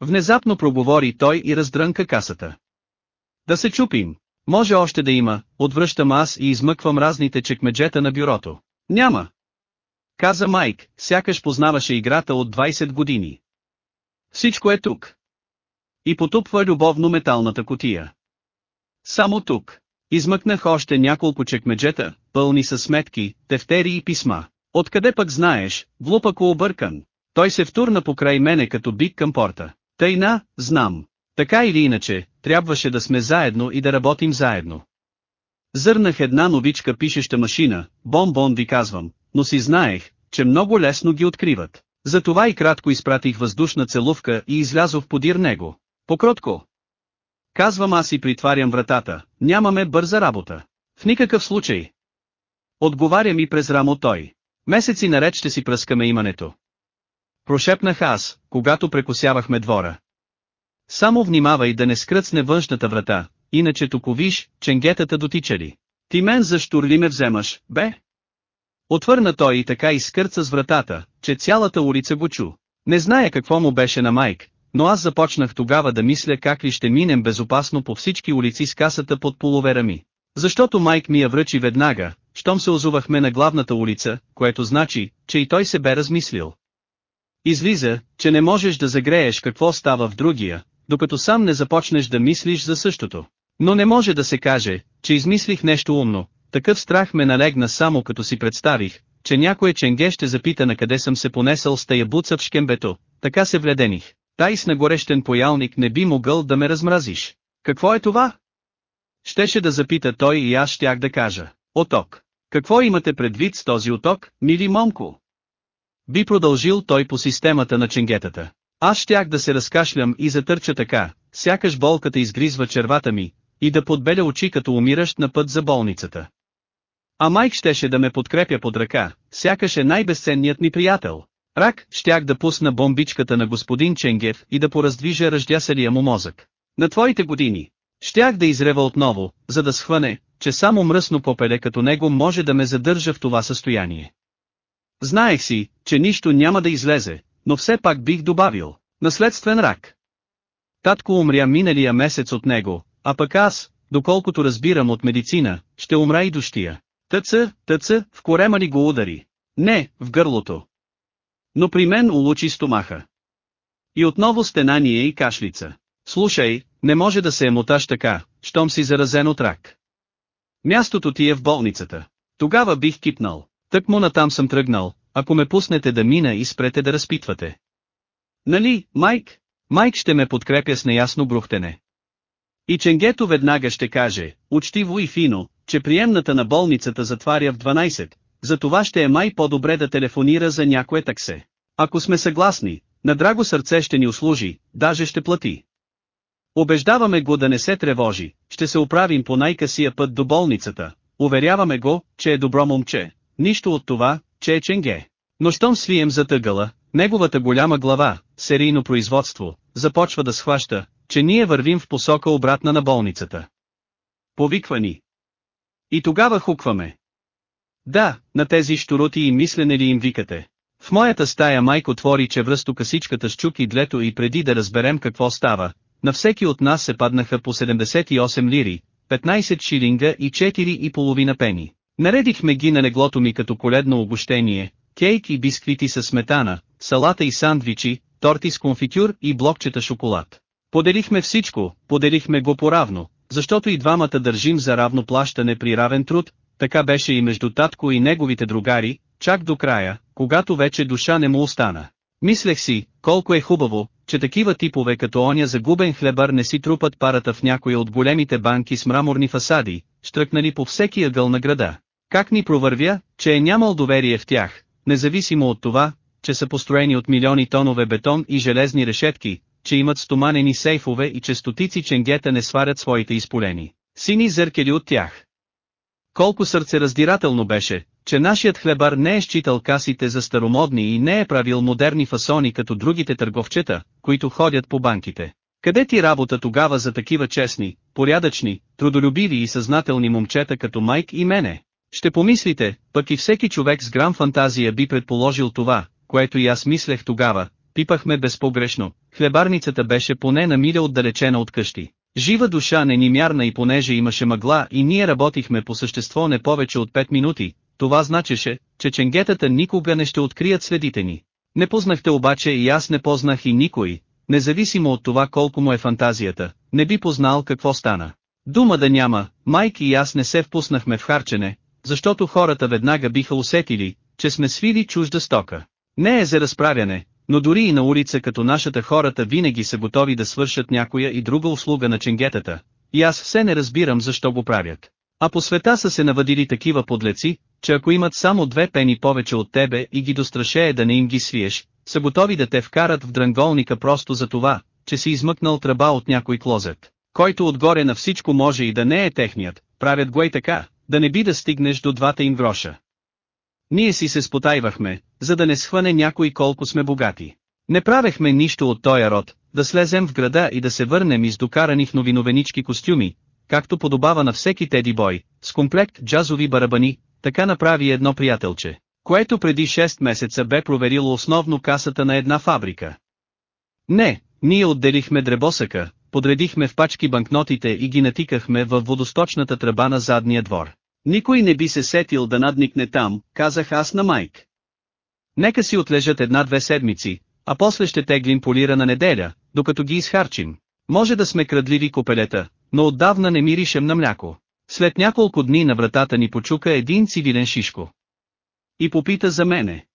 Внезапно проговори той и раздрънка касата. Да се чупим. Може още да има, отвръщам аз и измъквам разните чекмеджета на бюрото. Няма. Каза Майк, сякаш познаваше играта от 20 години. Всичко е тук. И потупва любовно металната котия. Само тук. Измъкнах още няколко чекмеджета, пълни с сметки, тефтери и писма. Откъде пък знаеш, глупако объркан. Той се втурна покрай мене като бик към порта. Тайна, знам. Така или иначе, трябваше да сме заедно и да работим заедно. Зърнах една новичка пишеща машина, бомбон ви казвам, но си знаех, че много лесно ги откриват. Затова и кратко изпратих въздушна целувка и излязох подир него. Покротко. Казвам аз и притварям вратата, нямаме бърза работа. В никакъв случай. Отговаря ми през рамо той. Месеци наред ще си пръскаме имането. Прошепнах аз, когато прекосявахме двора. Само внимавай да не скръцне външната врата, иначе тук виж, ченгетата дотичали. Ти мен защо ли ме вземаш, бе? Отвърна той и така изкърца с вратата, че цялата улица го чу. Не зная какво му беше на Майк, но аз започнах тогава да мисля как ли ще минем безопасно по всички улици с касата под половера ми. Защото Майк ми я връчи веднага, щом се озувахме на главната улица, което значи, че и той се бе размислил. Излиза, че не можеш да загрееш какво става в другия, докато сам не започнеш да мислиш за същото. Но не може да се каже, че измислих нещо умно, такъв страх ме налегна само като си представих, че някое ченге ще запита на къде съм се понесъл с тая буца в шкембето, така се вледених. Тай с нагорещен поялник не би могъл да ме размразиш. Какво е това? Щеше да запита той и аз щях да кажа. Оток. Какво имате предвид с този оток, мили момко? Би продължил той по системата на ченгетата. Аз щях да се разкашлям и затърча така, сякаш болката изгризва червата ми, и да подбеля очи като умиращ на път за болницата. А Майк щеше да ме подкрепя под ръка, сякаш е най-безценният ми приятел. Рак, щях да пусна бомбичката на господин Ченгев и да пораздвижа ръждясалия му мозък. На твоите години. Щях да изрева отново, за да схване, че само мръсно попеле като него може да ме задържа в това състояние. Знаех си, че нищо няма да излезе, но все пак бих добавил, наследствен рак. Татко умря миналия месец от него, а пък аз, доколкото разбирам от медицина, ще умра и дощия. Тъца, тъца, в корема ли го удари? Не, в гърлото. Но при мен улучи стомаха. И отново стенание и кашлица. Слушай, не може да се емоташ така, щом си заразен от рак. Мястото ти е в болницата. Тогава бих кипнал. Тък му натам съм тръгнал, ако ме пуснете да мина и спрете да разпитвате. Нали, Майк? Майк ще ме подкрепя с неясно брухтене. И Ченгето веднага ще каже, учтиво и фино, че приемната на болницата затваря в 12, за това ще е май по-добре да телефонира за някое таксе. Ако сме съгласни, на драго сърце ще ни услужи, даже ще плати. Обеждаваме го да не се тревожи, ще се оправим по най-късия път до болницата, уверяваме го, че е добро момче, нищо от това, че е ченге. Но щом свием за тъгъла, неговата голяма глава, серийно производство, започва да схваща, че ние вървим в посока обратна на болницата. Повиква ни. И тогава хукваме. Да, на тези штуроти и мислене ли им викате? В моята стая майко отвори чевръсто касичката с чук и длето и преди да разберем какво става, на всеки от нас се паднаха по 78 лири, 15 шилинга и 4,5 пени. Наредихме ги на леглото ми като коледно обощение, кейк и бисквити с сметана, салата и сандвичи, торти с конфитюр и блокчета шоколад. Поделихме всичко, поделихме го поравно, защото и двамата държим за равно плащане при равен труд, така беше и между татко и неговите другари, чак до края, когато вече душа не му остана. Мислех си, колко е хубаво, че такива типове като оня загубен хлебар не си трупат парата в някоя от големите банки с мраморни фасади, штръкнали по всеки ъгъл на града. Как ни провървя, че е нямал доверие в тях, независимо от това, че са построени от милиони тонове бетон и железни решетки, че имат стоманени сейфове и че стотици ченгета не сварят своите изполени. Сини зъркели от тях. Колко сърцераздирателно беше, че нашият хлебар не е считал касите за старомодни и не е правил модерни фасони като другите търговчета, които ходят по банките. Къде ти работа тогава за такива честни, порядъчни, трудолюбиви и съзнателни момчета като Майк и мене? Ще помислите, пък и всеки човек с грам фантазия би предположил това, което и аз мислех тогава, пипахме безпогрешно, хлебарницата беше поне на миля отдалечена от къщи. Жива душа не ни мярна и понеже имаше мъгла и ние работихме по същество не повече от 5 минути, това значеше, че ченгетата никога не ще открият следите ни. Не познахте обаче и аз не познах и никой, независимо от това колко му е фантазията, не би познал какво стана. Дума да няма, майки и аз не се впуснахме в харчене, защото хората веднага биха усетили, че сме свили чужда стока. Не е за разправяне, но дори и на улица като нашата хората винаги са готови да свършат някоя и друга услуга на ченгетата, и аз все не разбирам защо го правят. А по света са се навадили такива подлеци, че ако имат само две пени повече от тебе и ги дострашее да не им ги свиеш, са готови да те вкарат в дранголника просто за това, че си измъкнал тръба от някой клозет, който отгоре на всичко може и да не е техният, правят го и така, да не би да стигнеш до двата им гроша. Ние си се спотайвахме, за да не схване някой колко сме богати. Не правехме нищо от тоя род, да слезем в града и да се върнем из докарани в новиновенички костюми, както подобава на всеки теди бой, с комплект джазови барабани, така направи едно приятелче, което преди 6 месеца бе проверило основно касата на една фабрика. Не, ние отделихме дребосъка, подредихме в пачки банкнотите и ги натикахме във водосточната тръба на задния двор. Никой не би се сетил да надникне там, казах аз на Майк. Нека си отлежат една-две седмици, а после ще теглим полира на неделя, докато ги изхарчим. Може да сме крадливи копелета, но отдавна не миришем на мляко. След няколко дни на вратата ни почука един цивилен шишко. И попита за мене.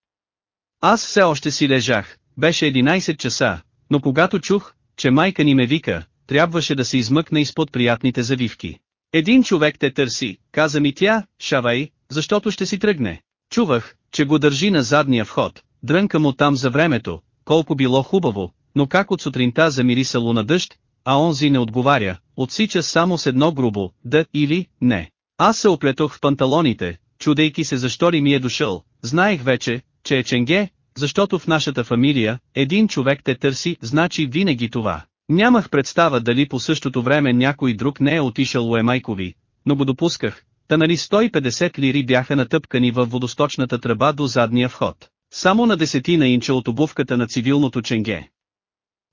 Аз все още си лежах, беше 11 часа, но когато чух, че майка ни ме вика, трябваше да се измъкне изпод приятните завивки. Един човек те търси, каза ми тя, шавай, защото ще си тръгне. Чувах, че го държи на задния вход, дрънка му там за времето, колко било хубаво, но как от сутринта замирисало на дъжд, а онзи не отговаря, отсича само с едно грубо, да или не. Аз се оплетох в панталоните, чудейки се защо ли ми е дошъл, знаех вече, че е ченге, защото в нашата фамилия, един човек те търси, значи винаги това. Нямах представа дали по същото време някой друг не е отишъл у Емайкови, но го допусках, та нали 150 лири бяха натъпкани във водосточната тръба до задния вход. Само на десетина инча от обувката на цивилното ченге.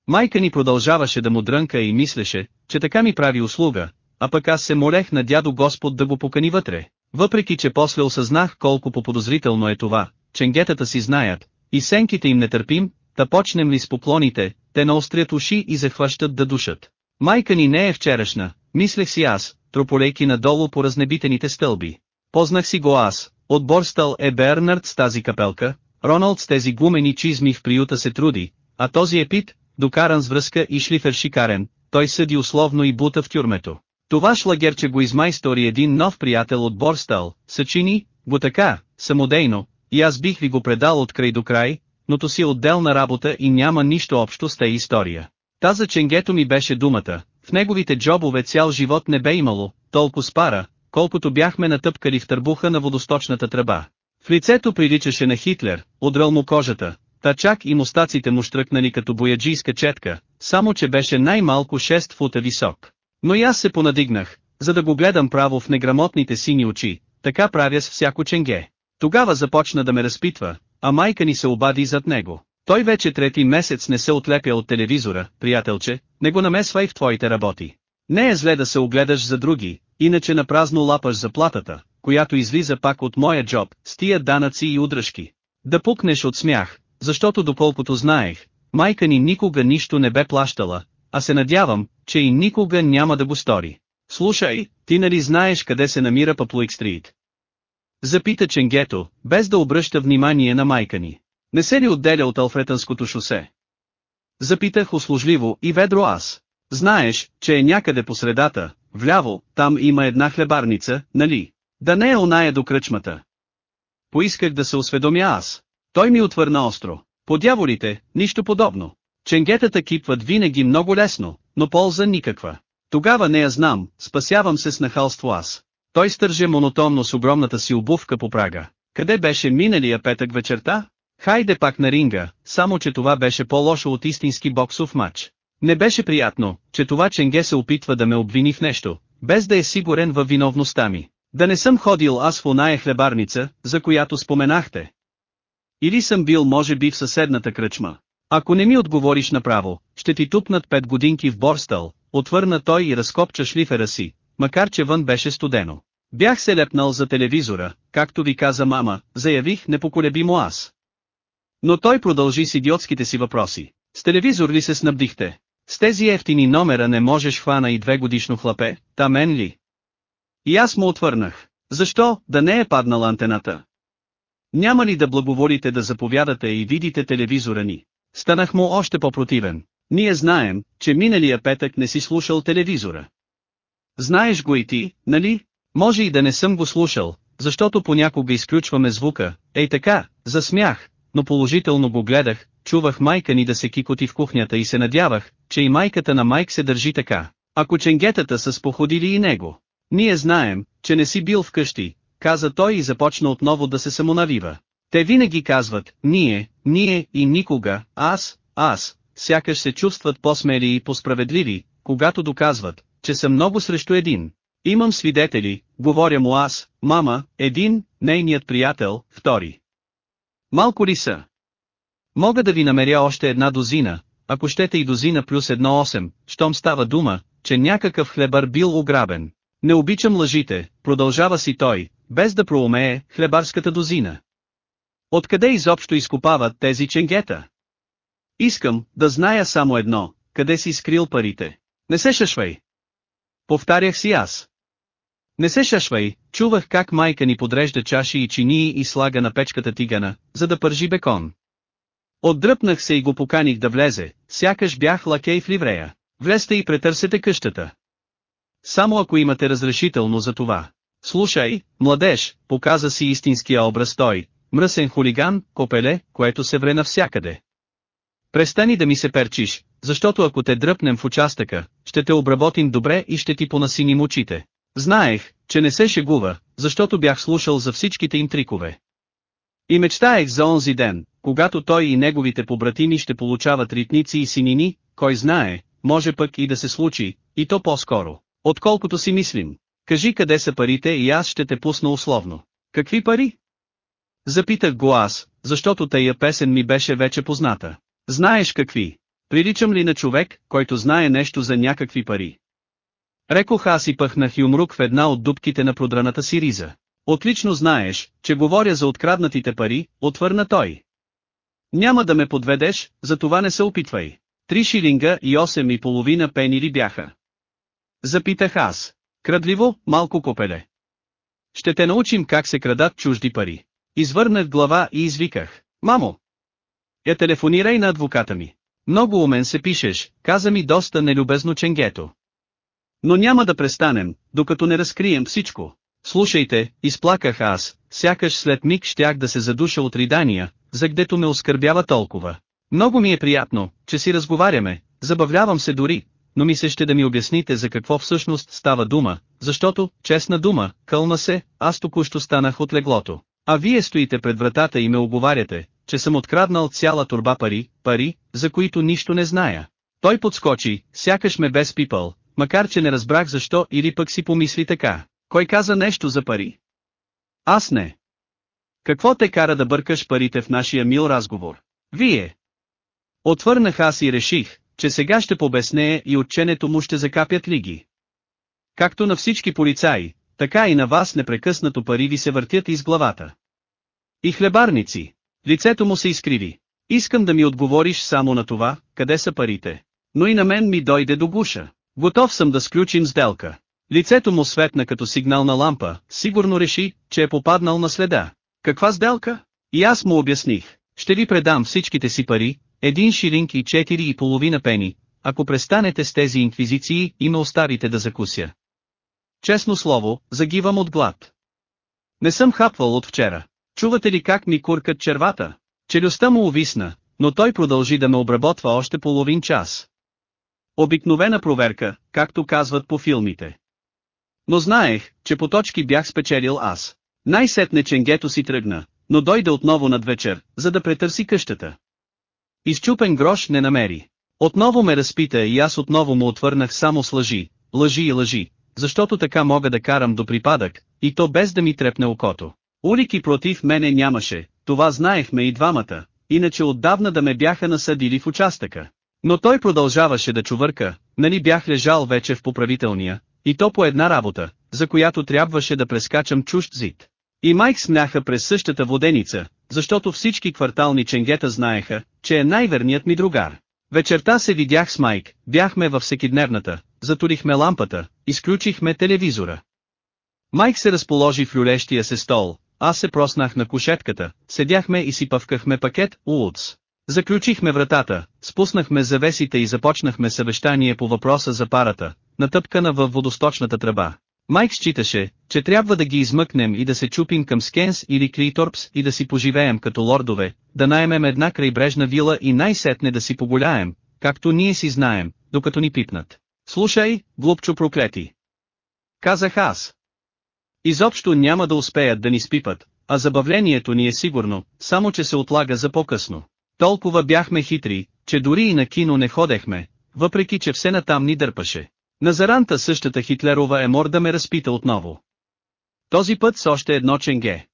Майка ни продължаваше да му дрънка и мислеше, че така ми прави услуга, а пък аз се молех на дядо Господ да го покани вътре. Въпреки че после осъзнах колко поподозрително е това, ченгетата си знаят, и сенките им не да почнем ли с поклоните, те наострят уши и захващат да душат. Майка ни не е вчерашна, мислех си аз, трополейки надолу по разнебитените стълби. Познах си го аз, от Борстъл е Бернард с тази капелка, Роналд с тези гумени чизми в приюта се труди, а този е Пит, докаран с връзка и шлифер шикарен, той съди условно и бута в тюрмето. Това шлагерче го измайстори един нов приятел от Борстъл, съчини, го така, самодейно, и аз бих ви го предал от край до край, но то си е отделна работа и няма нищо общо с тая история. Та за ченгето ми беше думата, в неговите джобове цял живот не бе имало, толкова спара, колкото бяхме натъпкали в търбуха на водосточната тръба. В лицето приличаше на Хитлер, удрал му кожата, та чак и мустаците му штръкнали като бояджийска четка, само че беше най-малко 6 фута висок. Но и аз се понадигнах, за да го гледам право в неграмотните сини очи, така правя с всяко ченге. Тогава започна да ме разпитва, а майка ни се обади зад него. Той вече трети месец не се отлепя от телевизора, приятелче, не го намесвай в твоите работи. Не е зле да се огледаш за други, иначе на празно лапаш заплатата, която излиза пак от моя джоб, с тия данъци и удръжки. Да пукнеш от смях, защото доколкото знаех, майка ни никога нищо не бе плащала, а се надявам, че и никога няма да го стори. Слушай, ти нали знаеш къде се намира Паплуик Стрит? Запита Ченгето, без да обръща внимание на майка ни. Не се ли отделя от Алфретънското шосе? Запитах услужливо и ведро аз. Знаеш, че е някъде по средата, вляво, там има една хлебарница, нали? Да не е оная до кръчмата. Поисках да се осведомя аз. Той ми отвърна остро. По дяволите, нищо подобно. Ченгетата кипват винаги много лесно, но полза никаква. Тогава не я знам, спасявам се с нахалство аз. Той стърже монотонно с огромната си обувка по прага. Къде беше миналия петък вечерта? Хайде пак на ринга, само че това беше по-лошо от истински боксов матч. Не беше приятно, че това Ченге се опитва да ме обвини в нещо, без да е сигурен във виновността ми. Да не съм ходил аз в оная хлебарница, за която споменахте. Или съм бил може би в съседната кръчма. Ако не ми отговориш направо, ще ти тупнат пет годинки в Борстъл, отвърна той и разкопча шлифера си, макар че вън беше студено. Бях се лепнал за телевизора, както ви каза мама, заявих непоколебимо аз. Но той продължи с идиотските си въпроси. С телевизор ли се снабдихте? С тези ефтини номера не можеш хвана и две годишно хлапе, та мен ли? И аз му отвърнах. Защо, да не е паднала антената? Няма ли да благоволите да заповядате и видите телевизора ни? Станах му още по-противен. Ние знаем, че миналия петък не си слушал телевизора. Знаеш го и ти, нали? Може и да не съм го слушал, защото понякога изключваме звука, ей така, за смях, но положително го гледах, чувах майка ни да се кикоти в кухнята и се надявах, че и майката на Майк се държи така. Ако ченгетата са споходили и него. Ние знаем, че не си бил вкъщи, каза той и започна отново да се самонавива. Те винаги казват, ние, ние и никога, аз, аз, сякаш се чувстват по-смели и по-справедливи, когато доказват, че са много срещу един. Имам свидетели, говоря му аз, мама, един, нейният приятел, втори. Малко ли са? Мога да ви намеря още една дозина, ако щете и дозина плюс едно 8, щом става дума, че някакъв хлебар бил ограбен. Не обичам лъжите, продължава си той, без да проумее хлебарската дозина. Откъде изобщо изкупават тези ченгета? Искам да зная само едно, къде си скрил парите. Не се шашвай. Повтарях си аз. Не се шашвай, чувах как майка ни подрежда чаши и чинии и слага на печката тигана, за да пържи бекон. Отдръпнах се и го поканих да влезе, сякаш бях лакей в ливрея. Влезте и претърсете къщата. Само ако имате разрешително за това. Слушай, младеж, показа си истинския образ той, мръсен хулиган, копеле, което се вре навсякъде. Престани да ми се перчиш, защото ако те дръпнем в участъка, ще те обработим добре и ще ти понасиним очите. Знаех, че не се шегува, защото бях слушал за всичките им трикове. И мечтаех за онзи ден, когато той и неговите побратими ще получават ритници и синини, кой знае, може пък и да се случи, и то по-скоро, отколкото си мислим. Кажи къде са парите и аз ще те пусна условно. Какви пари? Запитах го аз, защото тая песен ми беше вече позната. Знаеш какви? Приличам ли на човек, който знае нещо за някакви пари? Рекох аз и пъхнах юмрук в една от дубките на продраната си риза. Отлично знаеш, че говоря за откраднатите пари, отвърна той. Няма да ме подведеш, за това не се опитвай. Три шилинга и 8 и половина пени ли бяха? Запитах аз. Крадливо, малко копеле. Ще те научим как се крадат чужди пари. Извърнах глава и извиках. Мамо! Я телефонирай на адвоката ми. Много умен се пишеш, каза ми доста нелюбезно ченгето. Но няма да престанем, докато не разкрием всичко. Слушайте, изплаках аз, сякаш след миг щях да се задуша от ридания, за гдето ме оскърбява толкова. Много ми е приятно, че си разговаряме, забавлявам се дори, но ми се ще да ми обясните за какво всъщност става дума, защото, честна дума, кълна се, аз току-що станах от леглото. А вие стоите пред вратата и ме оговаряте, че съм откраднал цяла турба пари, пари, за които нищо не зная. Той подскочи, сякаш ме без пипал, макар че не разбрах защо или пък си помисли така. Кой каза нещо за пари? Аз не. Какво те кара да бъркаш парите в нашия мил разговор? Вие. Отвърнах аз и реших, че сега ще побеснее и отченето му ще закапят лиги. Както на всички полицаи, така и на вас непрекъснато пари ви се въртят из главата. И хлебарници. Лицето му се изкриви. Искам да ми отговориш само на това, къде са парите. Но и на мен ми дойде до гуша. Готов съм да сключим сделка. Лицето му светна като сигнална лампа, сигурно реши, че е попаднал на следа. Каква сделка? И аз му обясних. Ще ви предам всичките си пари, един шилинг и четири и половина пени, ако престанете с тези инквизиции и ме оставите да закуся. Честно слово, загивам от глад. Не съм хапвал от вчера. Чувате ли как ми куркат червата? Челюстта му увисна, но той продължи да ме обработва още половин час. Обикновена проверка, както казват по филмите. Но знаех, че по точки бях спечелил аз. Най-сетне ченгето си тръгна, но дойде отново над вечер, за да претърси къщата. Изчупен грош не намери. Отново ме разпита и аз отново му отвърнах само с лъжи, лъжи и лъжи, защото така мога да карам до припадък, и то без да ми трепне окото. Улики против мене нямаше, това знаехме и двамата, иначе отдавна да ме бяха насъдили в участъка. Но той продължаваше да чувърка, нали бях лежал вече в поправителния, и то по една работа, за която трябваше да прескачам чужд зид. И Майк смяха през същата воденица, защото всички квартални ченгета знаеха, че е най-верният ми другар. Вечерта се видях с Майк, бяхме във всекидневната, затурихме лампата, изключихме телевизора. Майк се разположи в люлещия се стол, аз се проснах на кушетката, седяхме и си пъвкахме пакет Улц. Заключихме вратата, спуснахме завесите и започнахме съвещание по въпроса за парата, натъпкана във водосточната тръба. Майк считаше, че трябва да ги измъкнем и да се чупим към Скенс или Криторпс и да си поживеем като лордове, да наемем една крайбрежна вила и най-сетне да си поголяем, както ние си знаем, докато ни пипнат. Слушай, глупчо проклети. Казах аз. Изобщо няма да успеят да ни спипат, а забавлението ни е сигурно, само че се отлага за по-късно. Толкова бяхме хитри, че дори и на кино не ходехме, въпреки че все натам ни дърпаше. На заранта същата Хитлерова е мор да ме разпита отново. Този път с още едно ченге.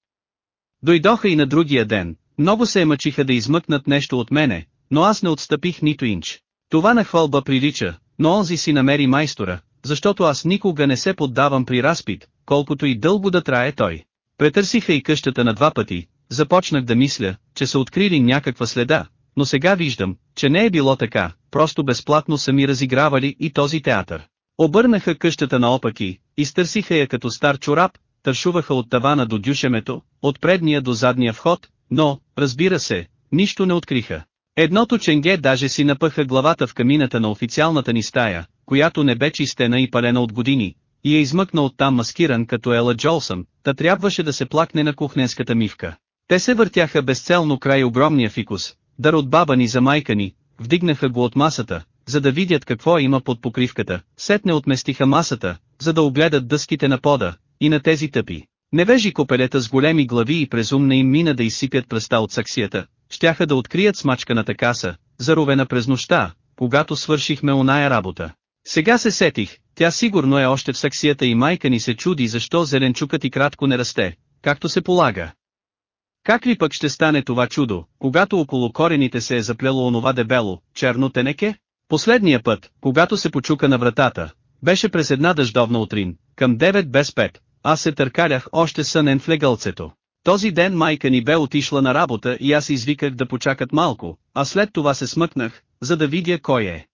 Дойдоха и на другия ден, много се мъчиха да измъкнат нещо от мене, но аз не отстъпих нито инч. Това на хвалба прилича, но онзи си намери майстора, защото аз никога не се поддавам при разпит, колкото и дълго да трае той. Претърсиха и къщата на два пъти, започнах да мисля, че са открили някаква следа, но сега виждам, че не е било така, просто безплатно са ми разигравали и този театър. Обърнаха къщата наопаки, изтърсиха я като стар чорап, тършуваха от тавана до дюшемето, от предния до задния вход, но, разбира се, нищо не откриха. Едното ченге даже си напъха главата в камината на официалната ни стая, която не бе чистена и палена от години, и е измъкна оттам маскиран като Ела Джолсън, та трябваше да се плакне на кухненската мивка. Те се въртяха безцелно край огромния фикус, дар от баба ни за майка ни, вдигнаха го от масата, за да видят какво има под покривката, сетне отместиха масата, за да огледат дъските на пода, и на тези тъпи. Невежи копелета с големи глави и презумна им мина да изсипят пръста от саксията, щяха да открият смачканата каса, заровена през нощта, когато свършихме оная работа. Сега се сетих, тя сигурно е още в саксията и майка ни се чуди защо зеленчукът и кратко не расте, както се полага. Как ли пък ще стане това чудо, когато около корените се е заплело онова дебело, черно тенеке? Последния път, когато се почука на вратата, беше през една дъждовна утрин, към 9 без 5, аз се търкалях още сънен в легълцето. Този ден майка ни бе отишла на работа и аз извиках да почакат малко, а след това се смъкнах, за да видя кой е.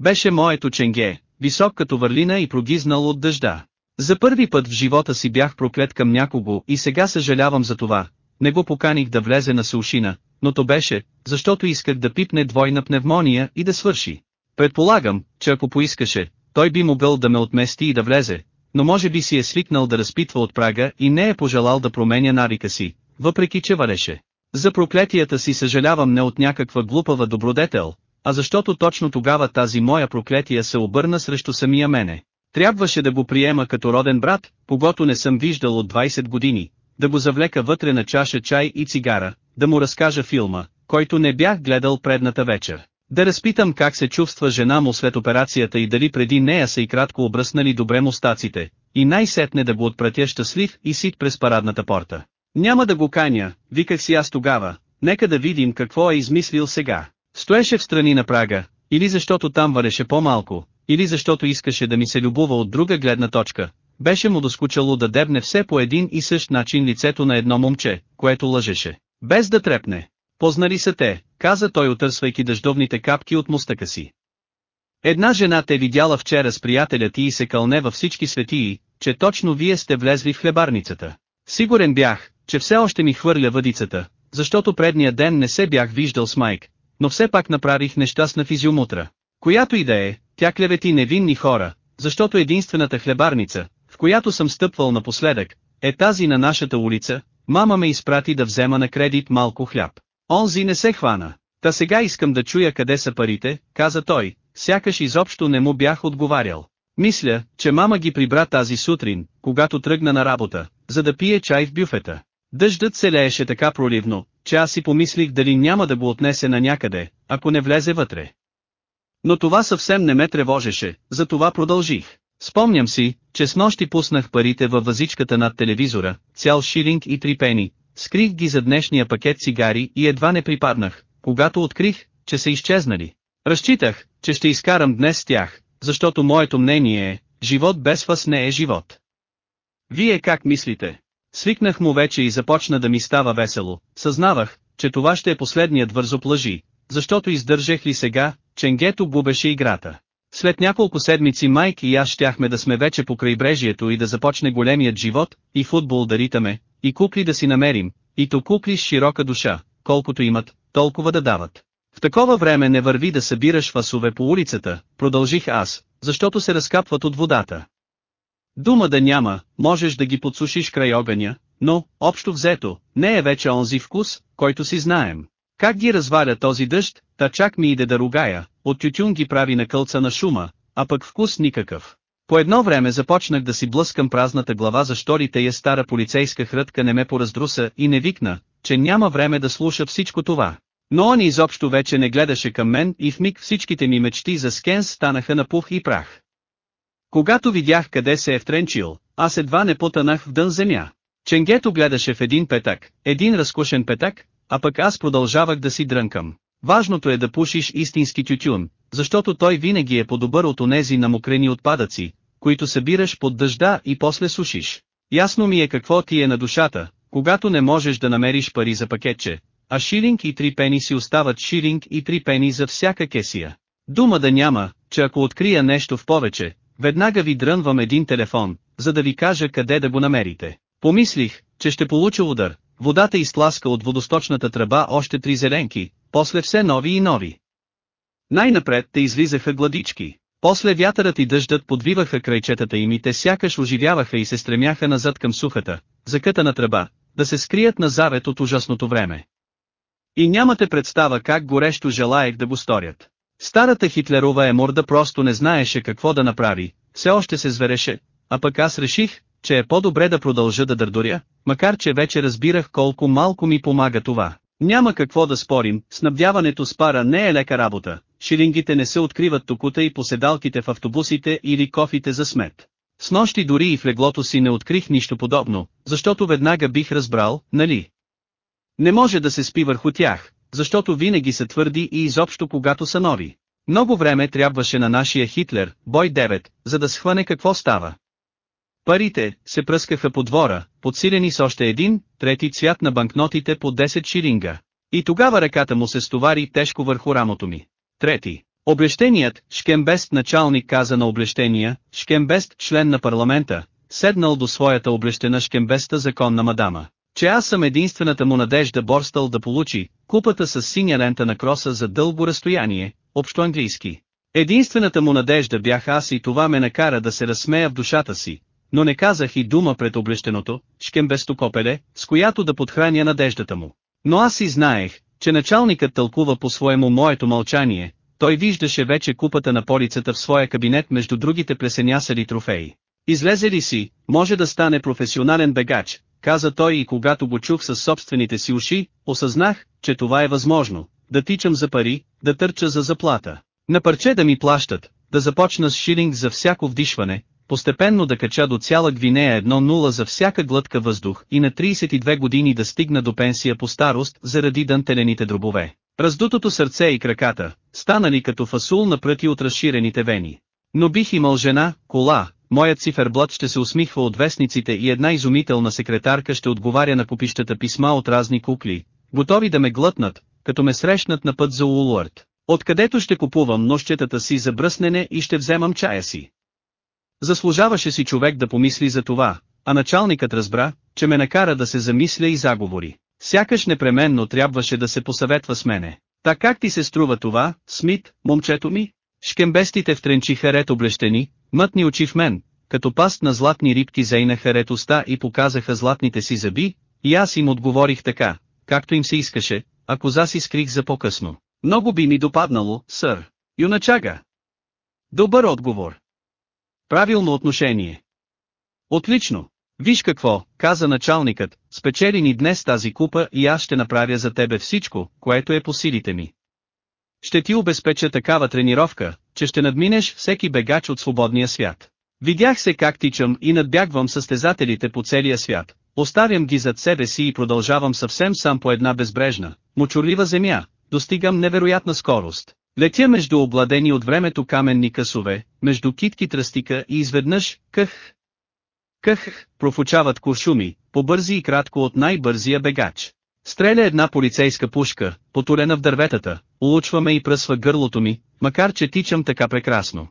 Беше моето ченге, висок като върлина и прогизнал от дъжда. За първи път в живота си бях проклет към някого и сега съжалявам за това. Не го поканих да влезе на сушина, но то беше, защото исках да пипне двойна пневмония и да свърши. Предполагам, че ако поискаше, той би могъл да ме отмести и да влезе, но може би си е свикнал да разпитва от прага и не е пожелал да променя навика си, въпреки че валеше. За проклетията си съжалявам не от някаква глупава добродетел, а защото точно тогава тази моя проклетия се обърна срещу самия мене. Трябваше да го приема като роден брат, когато не съм виждал от 20 години, да го завлека вътре на чаша чай и цигара, да му разкажа филма, който не бях гледал предната вечер. Да разпитам как се чувства жена му след операцията и дали преди нея са и кратко обръснали добре мустаците, и най-сетне да го отпратя щастлив и сит през парадната порта. Няма да го каня, виках си аз тогава, нека да видим какво е измислил сега. Стоеше в страни на прага, или защото там вареше по-малко, или защото искаше да ми се любува от друга гледна точка. Беше му доскучало да дебне все по един и същ начин лицето на едно момче, което лъжеше, без да трепне. Познали са те, каза той отърсвайки дъждовните капки от мустъка си. Една жена те видяла вчера с приятеля ти и се кълне във всички светии, че точно вие сте влезли в хлебарницата. Сигурен бях, че все още ми хвърля въдицата, защото предния ден не се бях виждал с майк, но все пак направих нещастна физиомутра. Която и да е, тя клевети невинни хора, защото единствената хлебарница, в която съм стъпвал напоследък, е тази на нашата улица, мама ме изпрати да взема на кредит малко хляб. Онзи не се хвана. Та сега искам да чуя къде са парите, каза той, сякаш изобщо не му бях отговарял. Мисля, че мама ги прибра тази сутрин, когато тръгна на работа, за да пие чай в бюфета. Дъждът се лееше така проливно, че аз си помислих дали няма да го отнесе на някъде, ако не влезе вътре. Но това съвсем не ме тревожеше, затова продължих. Спомням си, че с нощи пуснах парите във вазичката над телевизора, цял шилинг и три пени, скрих ги за днешния пакет цигари и едва не припаднах, когато открих, че са изчезнали. Разчитах, че ще изкарам днес с тях, защото моето мнение е, живот без вас не е живот. Вие как мислите? Свикнах му вече и започна да ми става весело, съзнавах, че това ще е последният вързоплъжи, защото издържах ли сега, Ченгето губеше играта. След няколко седмици Майк и аз щяхме да сме вече по крайбрежието и да започне големият живот, и футбол да ритаме, и кукли да си намерим, и то кукли с широка душа, колкото имат, толкова да дават. В такова време не върви да събираш фасове по улицата, продължих аз, защото се разкапват от водата. Дума да няма, можеш да ги подсушиш край огъня, но, общо взето, не е вече онзи вкус, който си знаем. Как ги разваля този дъжд, та чак ми иде да ругая, от тютюн ги прави на кълца на шума, а пък вкус никакъв. По едно време започнах да си блъскам празната глава защо ли тая стара полицейска хрътка не ме пораздруса и не викна, че няма време да слуша всичко това. Но он изобщо вече не гледаше към мен и в миг всичките ми мечти за Скенс станаха на пух и прах. Когато видях къде се е втренчил, аз едва не потънах в дън земя. Ченгето гледаше в един петък, един разкушен петък, а пък аз продължавах да си дрънкам. Важното е да пушиш истински тютюн, защото той винаги е по-добър от онези намокрени отпадъци, които събираш под дъжда и после сушиш. Ясно ми е какво ти е на душата, когато не можеш да намериш пари за пакетче, а шилинг и три пени си остават шилинг и три пени за всяка кесия. Дума да няма, че ако открия нещо в повече, веднага ви дрънвам един телефон, за да ви кажа къде да го намерите. Помислих, че ще получа удар, водата изтласка от водосточната тръба още три зеленки, после все нови и нови. Най-напред те излизаха гладички, после вятърът и дъждът подвиваха крайчетата им и те сякаш оживяваха и се стремяха назад към сухата, закътана тръба, да се скрият на завет от ужасното време. И нямате представа как горещо желаех да го сторят. Старата Хитлерова еморда просто не знаеше какво да направи, все още се звереше, а пък аз реших, че е по-добре да продължа да дърдоря, макар че вече разбирах колко малко ми помага това. Няма какво да спорим, снабдяването с пара не е лека работа, шилингите не се откриват токута и поседалките в автобусите или кофите за смет. С нощи дори и в леглото си не открих нищо подобно, защото веднага бих разбрал, нали? Не може да се спи върху тях, защото винаги са твърди и изобщо когато са нови. Много време трябваше на нашия Хитлер, бой 9, за да схване какво става. Парите се пръскаха по двора, подсилени с още един, трети цвят на банкнотите по 10 шилинга. И тогава ръката му се стовари тежко върху рамото ми. Трети. Облещеният, Шкембест началник каза на облещения, Шкембест член на парламента, седнал до своята облещена Шкембеста законна мадама, че аз съм единствената му надежда Борстъл да получи, купата с синя лента на кроса за дълго разстояние, общо английски. Единствената му надежда бях аз и това ме накара да се разсмея в душата си, но не казах и дума пред облещеното, шкембесто копеле, с която да подхраня надеждата му. Но аз и знаех, че началникът тълкува по-своему моето мълчание, той виждаше вече купата на полицата в своя кабинет между другите плесенясали трофеи. Излезе ли си, може да стане професионален бегач, каза той и когато го чух със собствените си уши, осъзнах, че това е възможно, да тичам за пари, да търча за заплата. На парче да ми плащат, да започна с шилинг за всяко вдишване, постепенно да кача до цяла Гвинея 1-0 за всяка глътка въздух и на 32 години да стигна до пенсия по старост заради дънтелените дробове. Раздутото сърце и краката, станали като фасул на пръти от разширените вени. Но бих имал жена, кола, моят циферблат ще се усмихва от вестниците и една изумителна секретарка ще отговаря на купищата писма от разни кукли, готови да ме глътнат, като ме срещнат на път за Улуард, откъдето ще купувам нощетата си за бръснене и ще вземам чая си. Заслужаваше си човек да помисли за това, а началникът разбра, че ме накара да се замисля и заговори. Сякаш непременно трябваше да се посъветва с мене. Та как ти се струва това, Смит, момчето ми? Шкембестите втренчиха ред облещени, мътни очи в мен, като паст на златни рибки зейнаха ред уста и показаха златните си зъби, и аз им отговорих така, както им се искаше, а коза си скрих за по-късно. Много би ми допаднало, сър. Юначага. Добър отговор. Правилно отношение. Отлично. Виж какво, каза началникът, спечели ни днес тази купа и аз ще направя за тебе всичко, което е по силите ми. Ще ти обезпеча такава тренировка, че ще надминеш всеки бегач от свободния свят. Видях се как тичам и надбягвам състезателите по целия свят. Оставям ги зад себе си и продължавам съвсем сам по една безбрежна, мочурлива земя, достигам невероятна скорост. Летя между обладени от времето каменни късове, между китки тръстика и изведнъж, къх. Къх, профучават куршуми, побързи и кратко от най-бързия бегач. Стреля една полицейска пушка, потурена в дърветата, улучва ме и пръсва гърлото ми, макар че тичам така прекрасно.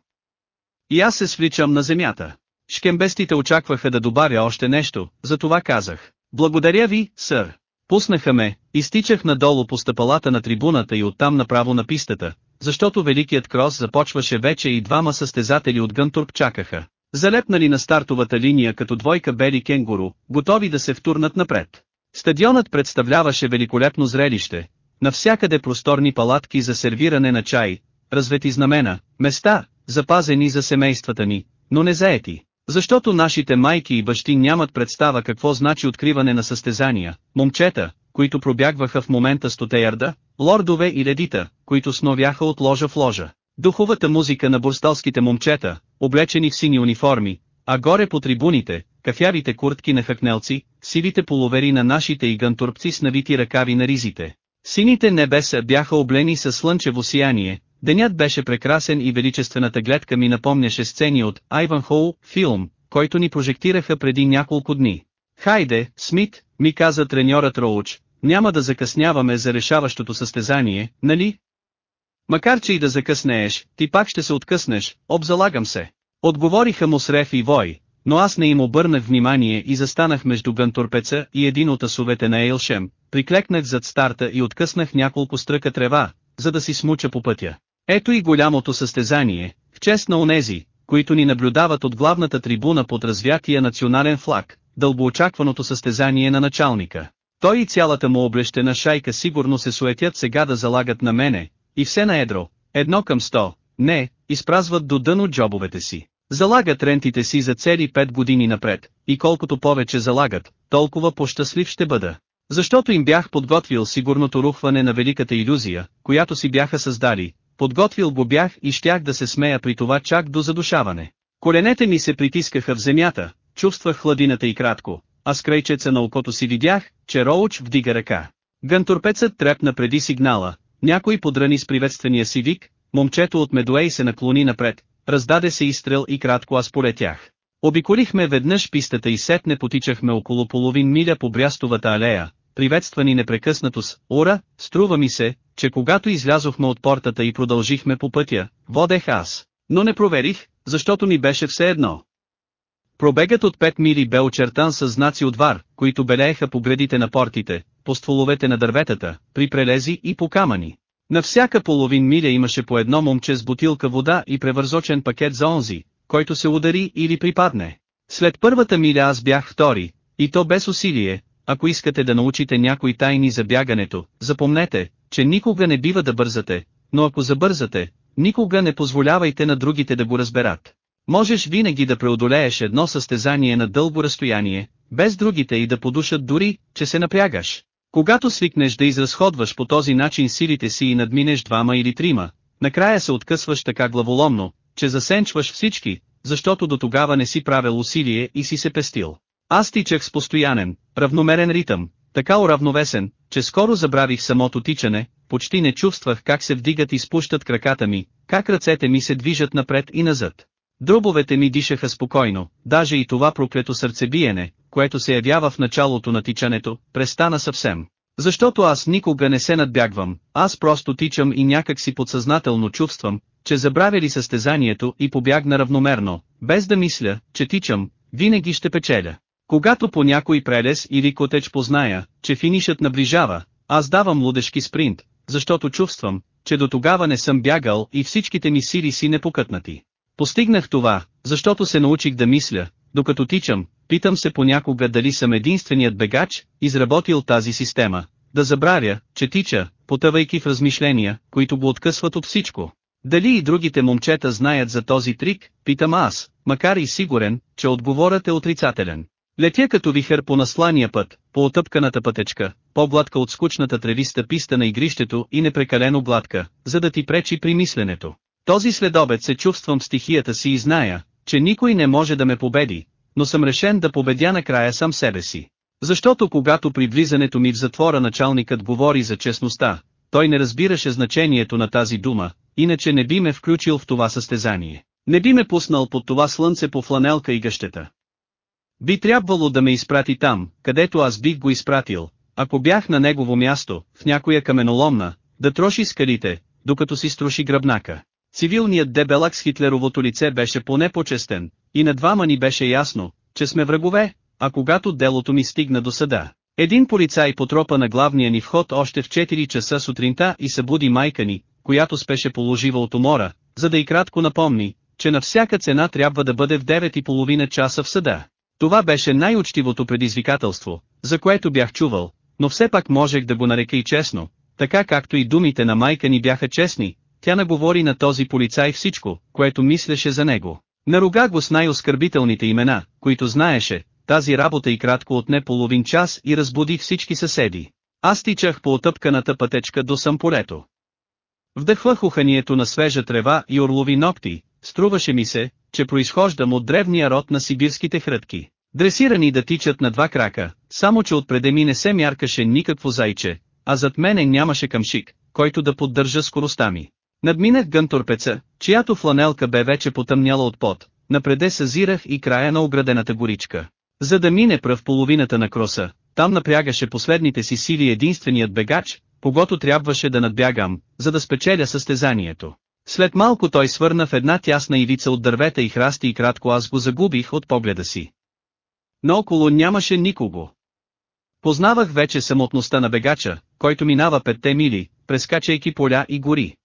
И аз се свличам на земята. Шкембестите очакваха да добавя още нещо, затова казах. Благодаря ви, сър. Пуснаха ме, изтичах надолу по стъпалата на трибуната и оттам направо на пистата, защото Великият крос започваше вече и двама състезатели от Гънтурп чакаха. Залепнали на стартовата линия като двойка бели кенгуру, готови да се втурнат напред. Стадионът представляваше великолепно зрелище, навсякъде просторни палатки за сервиране на чай, развети знамена, места, запазени за семействата ни, но не заети. Защото нашите майки и бащи нямат представа какво значи откриване на състезания, момчета, които пробягваха в момента стоте ярда, лордове и ледита, които сновяха от ложа в ложа. Духовата музика на бурсталските момчета, облечени в сини униформи, а горе по трибуните, кафявите куртки на хакнелци, сивите половери на нашите и гантурпци с навити ръкави на ризите. Сините небеса бяха облени със слънчево сияние, денят беше прекрасен и величествената гледка ми напомняше сцени от Айван Хоу, филм, който ни прожектираха преди няколко дни. Хайде, Смит, ми каза треньорът Роуч, няма да закъсняваме за решаващото състезание, нали? Макар че и да закъснееш, ти пак ще се откъснеш, обзалагам се. Отговориха му с рев и вой, но аз не им обърнах внимание и застанах между гантурпеца и един от асовете на Ейлшем, приклекнах зад старта и откъснах няколко стръка трева, за да си смуча по пътя. Ето и голямото състезание, в чест на онези, които ни наблюдават от главната трибуна под развятия национален флаг, дълбоочакваното състезание на началника. Той и цялата му облещена шайка сигурно се суетят сега да залагат на мене, и все на едро, едно към сто, не, изпразват до дъно джобовете си. Залагат рентите си за цели 5 години напред, и колкото повече залагат, толкова по-щастлив ще бъда. Защото им бях подготвил сигурното рухване на великата иллюзия, която си бяха създали, подготвил го бях и щях да се смея при това чак до задушаване. Коленете ми се притискаха в земята, чувствах хладината и кратко, а с крайчеца на окото си видях, че Роуч вдига ръка. Гантурпецът трепна преди сигнала, някой подрани с приветствения си вик, момчето от Медуей се наклони напред, раздаде се изстрел и кратко аз полетях. Обиколихме веднъж пистата и сетне потичахме около половин миля по брястовата алея, приветствани непрекъснато с «Ура», струва ми се, че когато излязохме от портата и продължихме по пътя, водех аз. Но не проверих, защото ми беше все едно. Пробегът от 5 мили бе очертан с знаци от вар, които белееха по градите на портите, по стволовете на дърветата, при прелези и по камъни. На всяка половин миля имаше по едно момче с бутилка вода и превързочен пакет за онзи, който се удари или припадне. След първата миля аз бях втори, и то без усилие, ако искате да научите някои тайни за бягането, запомнете, че никога не бива да бързате, но ако забързате, никога не позволявайте на другите да го разберат. Можеш винаги да преодолееш едно състезание на дълго разстояние, без другите и да подушат дори, че се напрягаш. Когато свикнеш да изразходваш по този начин силите си и надминеш двама или трима, накрая се откъсваш така главоломно, че засенчваш всички, защото до тогава не си правил усилие и си се пестил. Аз тичах с постоянен, равномерен ритъм, така уравновесен, че скоро забравих самото тичане, почти не чувствах как се вдигат и спущат краката ми, как ръцете ми се движат напред и назад. Дробовете ми дишаха спокойно, даже и това проклето сърцебиене, което се явява в началото на тичането, престана съвсем. Защото аз никога не се надбягвам, аз просто тичам и някак си подсъзнателно чувствам, че забравя ли състезанието и побягна равномерно, без да мисля, че тичам, винаги ще печеля. Когато по някой прелес или котеч позная, че финишът наближава, аз давам лудешки спринт, защото чувствам, че до тогава не съм бягал и всичките ми сили си непокътнати. Постигнах това, защото се научих да мисля, докато тичам, питам се понякога дали съм единственият бегач, изработил тази система, да забравя, че тича, потъвайки в размишления, които го откъсват от всичко. Дали и другите момчета знаят за този трик, питам аз, макар и сигурен, че отговорът е отрицателен. Летя като вихър по наслания път, по отъпканата пътечка, по-гладка от скучната тревиста писта на игрището и непрекалено гладка, за да ти пречи при мисленето. Този следобед се чувствам в стихията си и зная, че никой не може да ме победи, но съм решен да победя накрая сам себе си. Защото когато при влизането ми в затвора началникът говори за честността, той не разбираше значението на тази дума, иначе не би ме включил в това състезание. Не би ме пуснал под това слънце по фланелка и гъщета. Би трябвало да ме изпрати там, където аз бих го изпратил, ако бях на негово място, в някоя каменоломна, да троши скалите, докато си струши гръбнака. Цивилният дебелак с Хитлеровото лице беше поне почестен, и на двама ни беше ясно, че сме врагове, а когато делото ми стигна до съда. Един полицай потропа на главния ни вход още в 4 часа сутринта и събуди майка ни, която спеше положива от умора, за да и кратко напомни, че на всяка цена трябва да бъде в 9 и половина часа в съда. Това беше най-учтивото предизвикателство, за което бях чувал, но все пак можех да го нарека и честно, така както и думите на майка ни бяха честни, тя наговори на този полицай всичко, което мислеше за него. Наруга го с най-оскърбителните имена, които знаеше, тази работа и кратко отне половин час и разбуди всички съседи. Аз тичах по отъпканата пътечка до самполето. Вдъхвах уханието на свежа трева и орлови ногти, струваше ми се, че произхождам от древния род на сибирските хрътки. Дресирани да тичат на два крака, само че отпреде ми не се мяркаше никакво зайче, а зад мене нямаше камшик, който да поддържа скоростта ми. Надминах гънторпеца, чиято фланелка бе вече потъмняла от пот, напреде съзирах и края на оградената горичка. За да мине пръв половината на кроса, там напрягаше последните си сили единственият бегач, когато трябваше да надбягам, за да спечеля състезанието. След малко той свърна в една тясна ивица от дървета и храсти и кратко аз го загубих от погледа си. Но около нямаше никого. Познавах вече самотността на бегача, който минава петте мили, прескачайки поля и гори.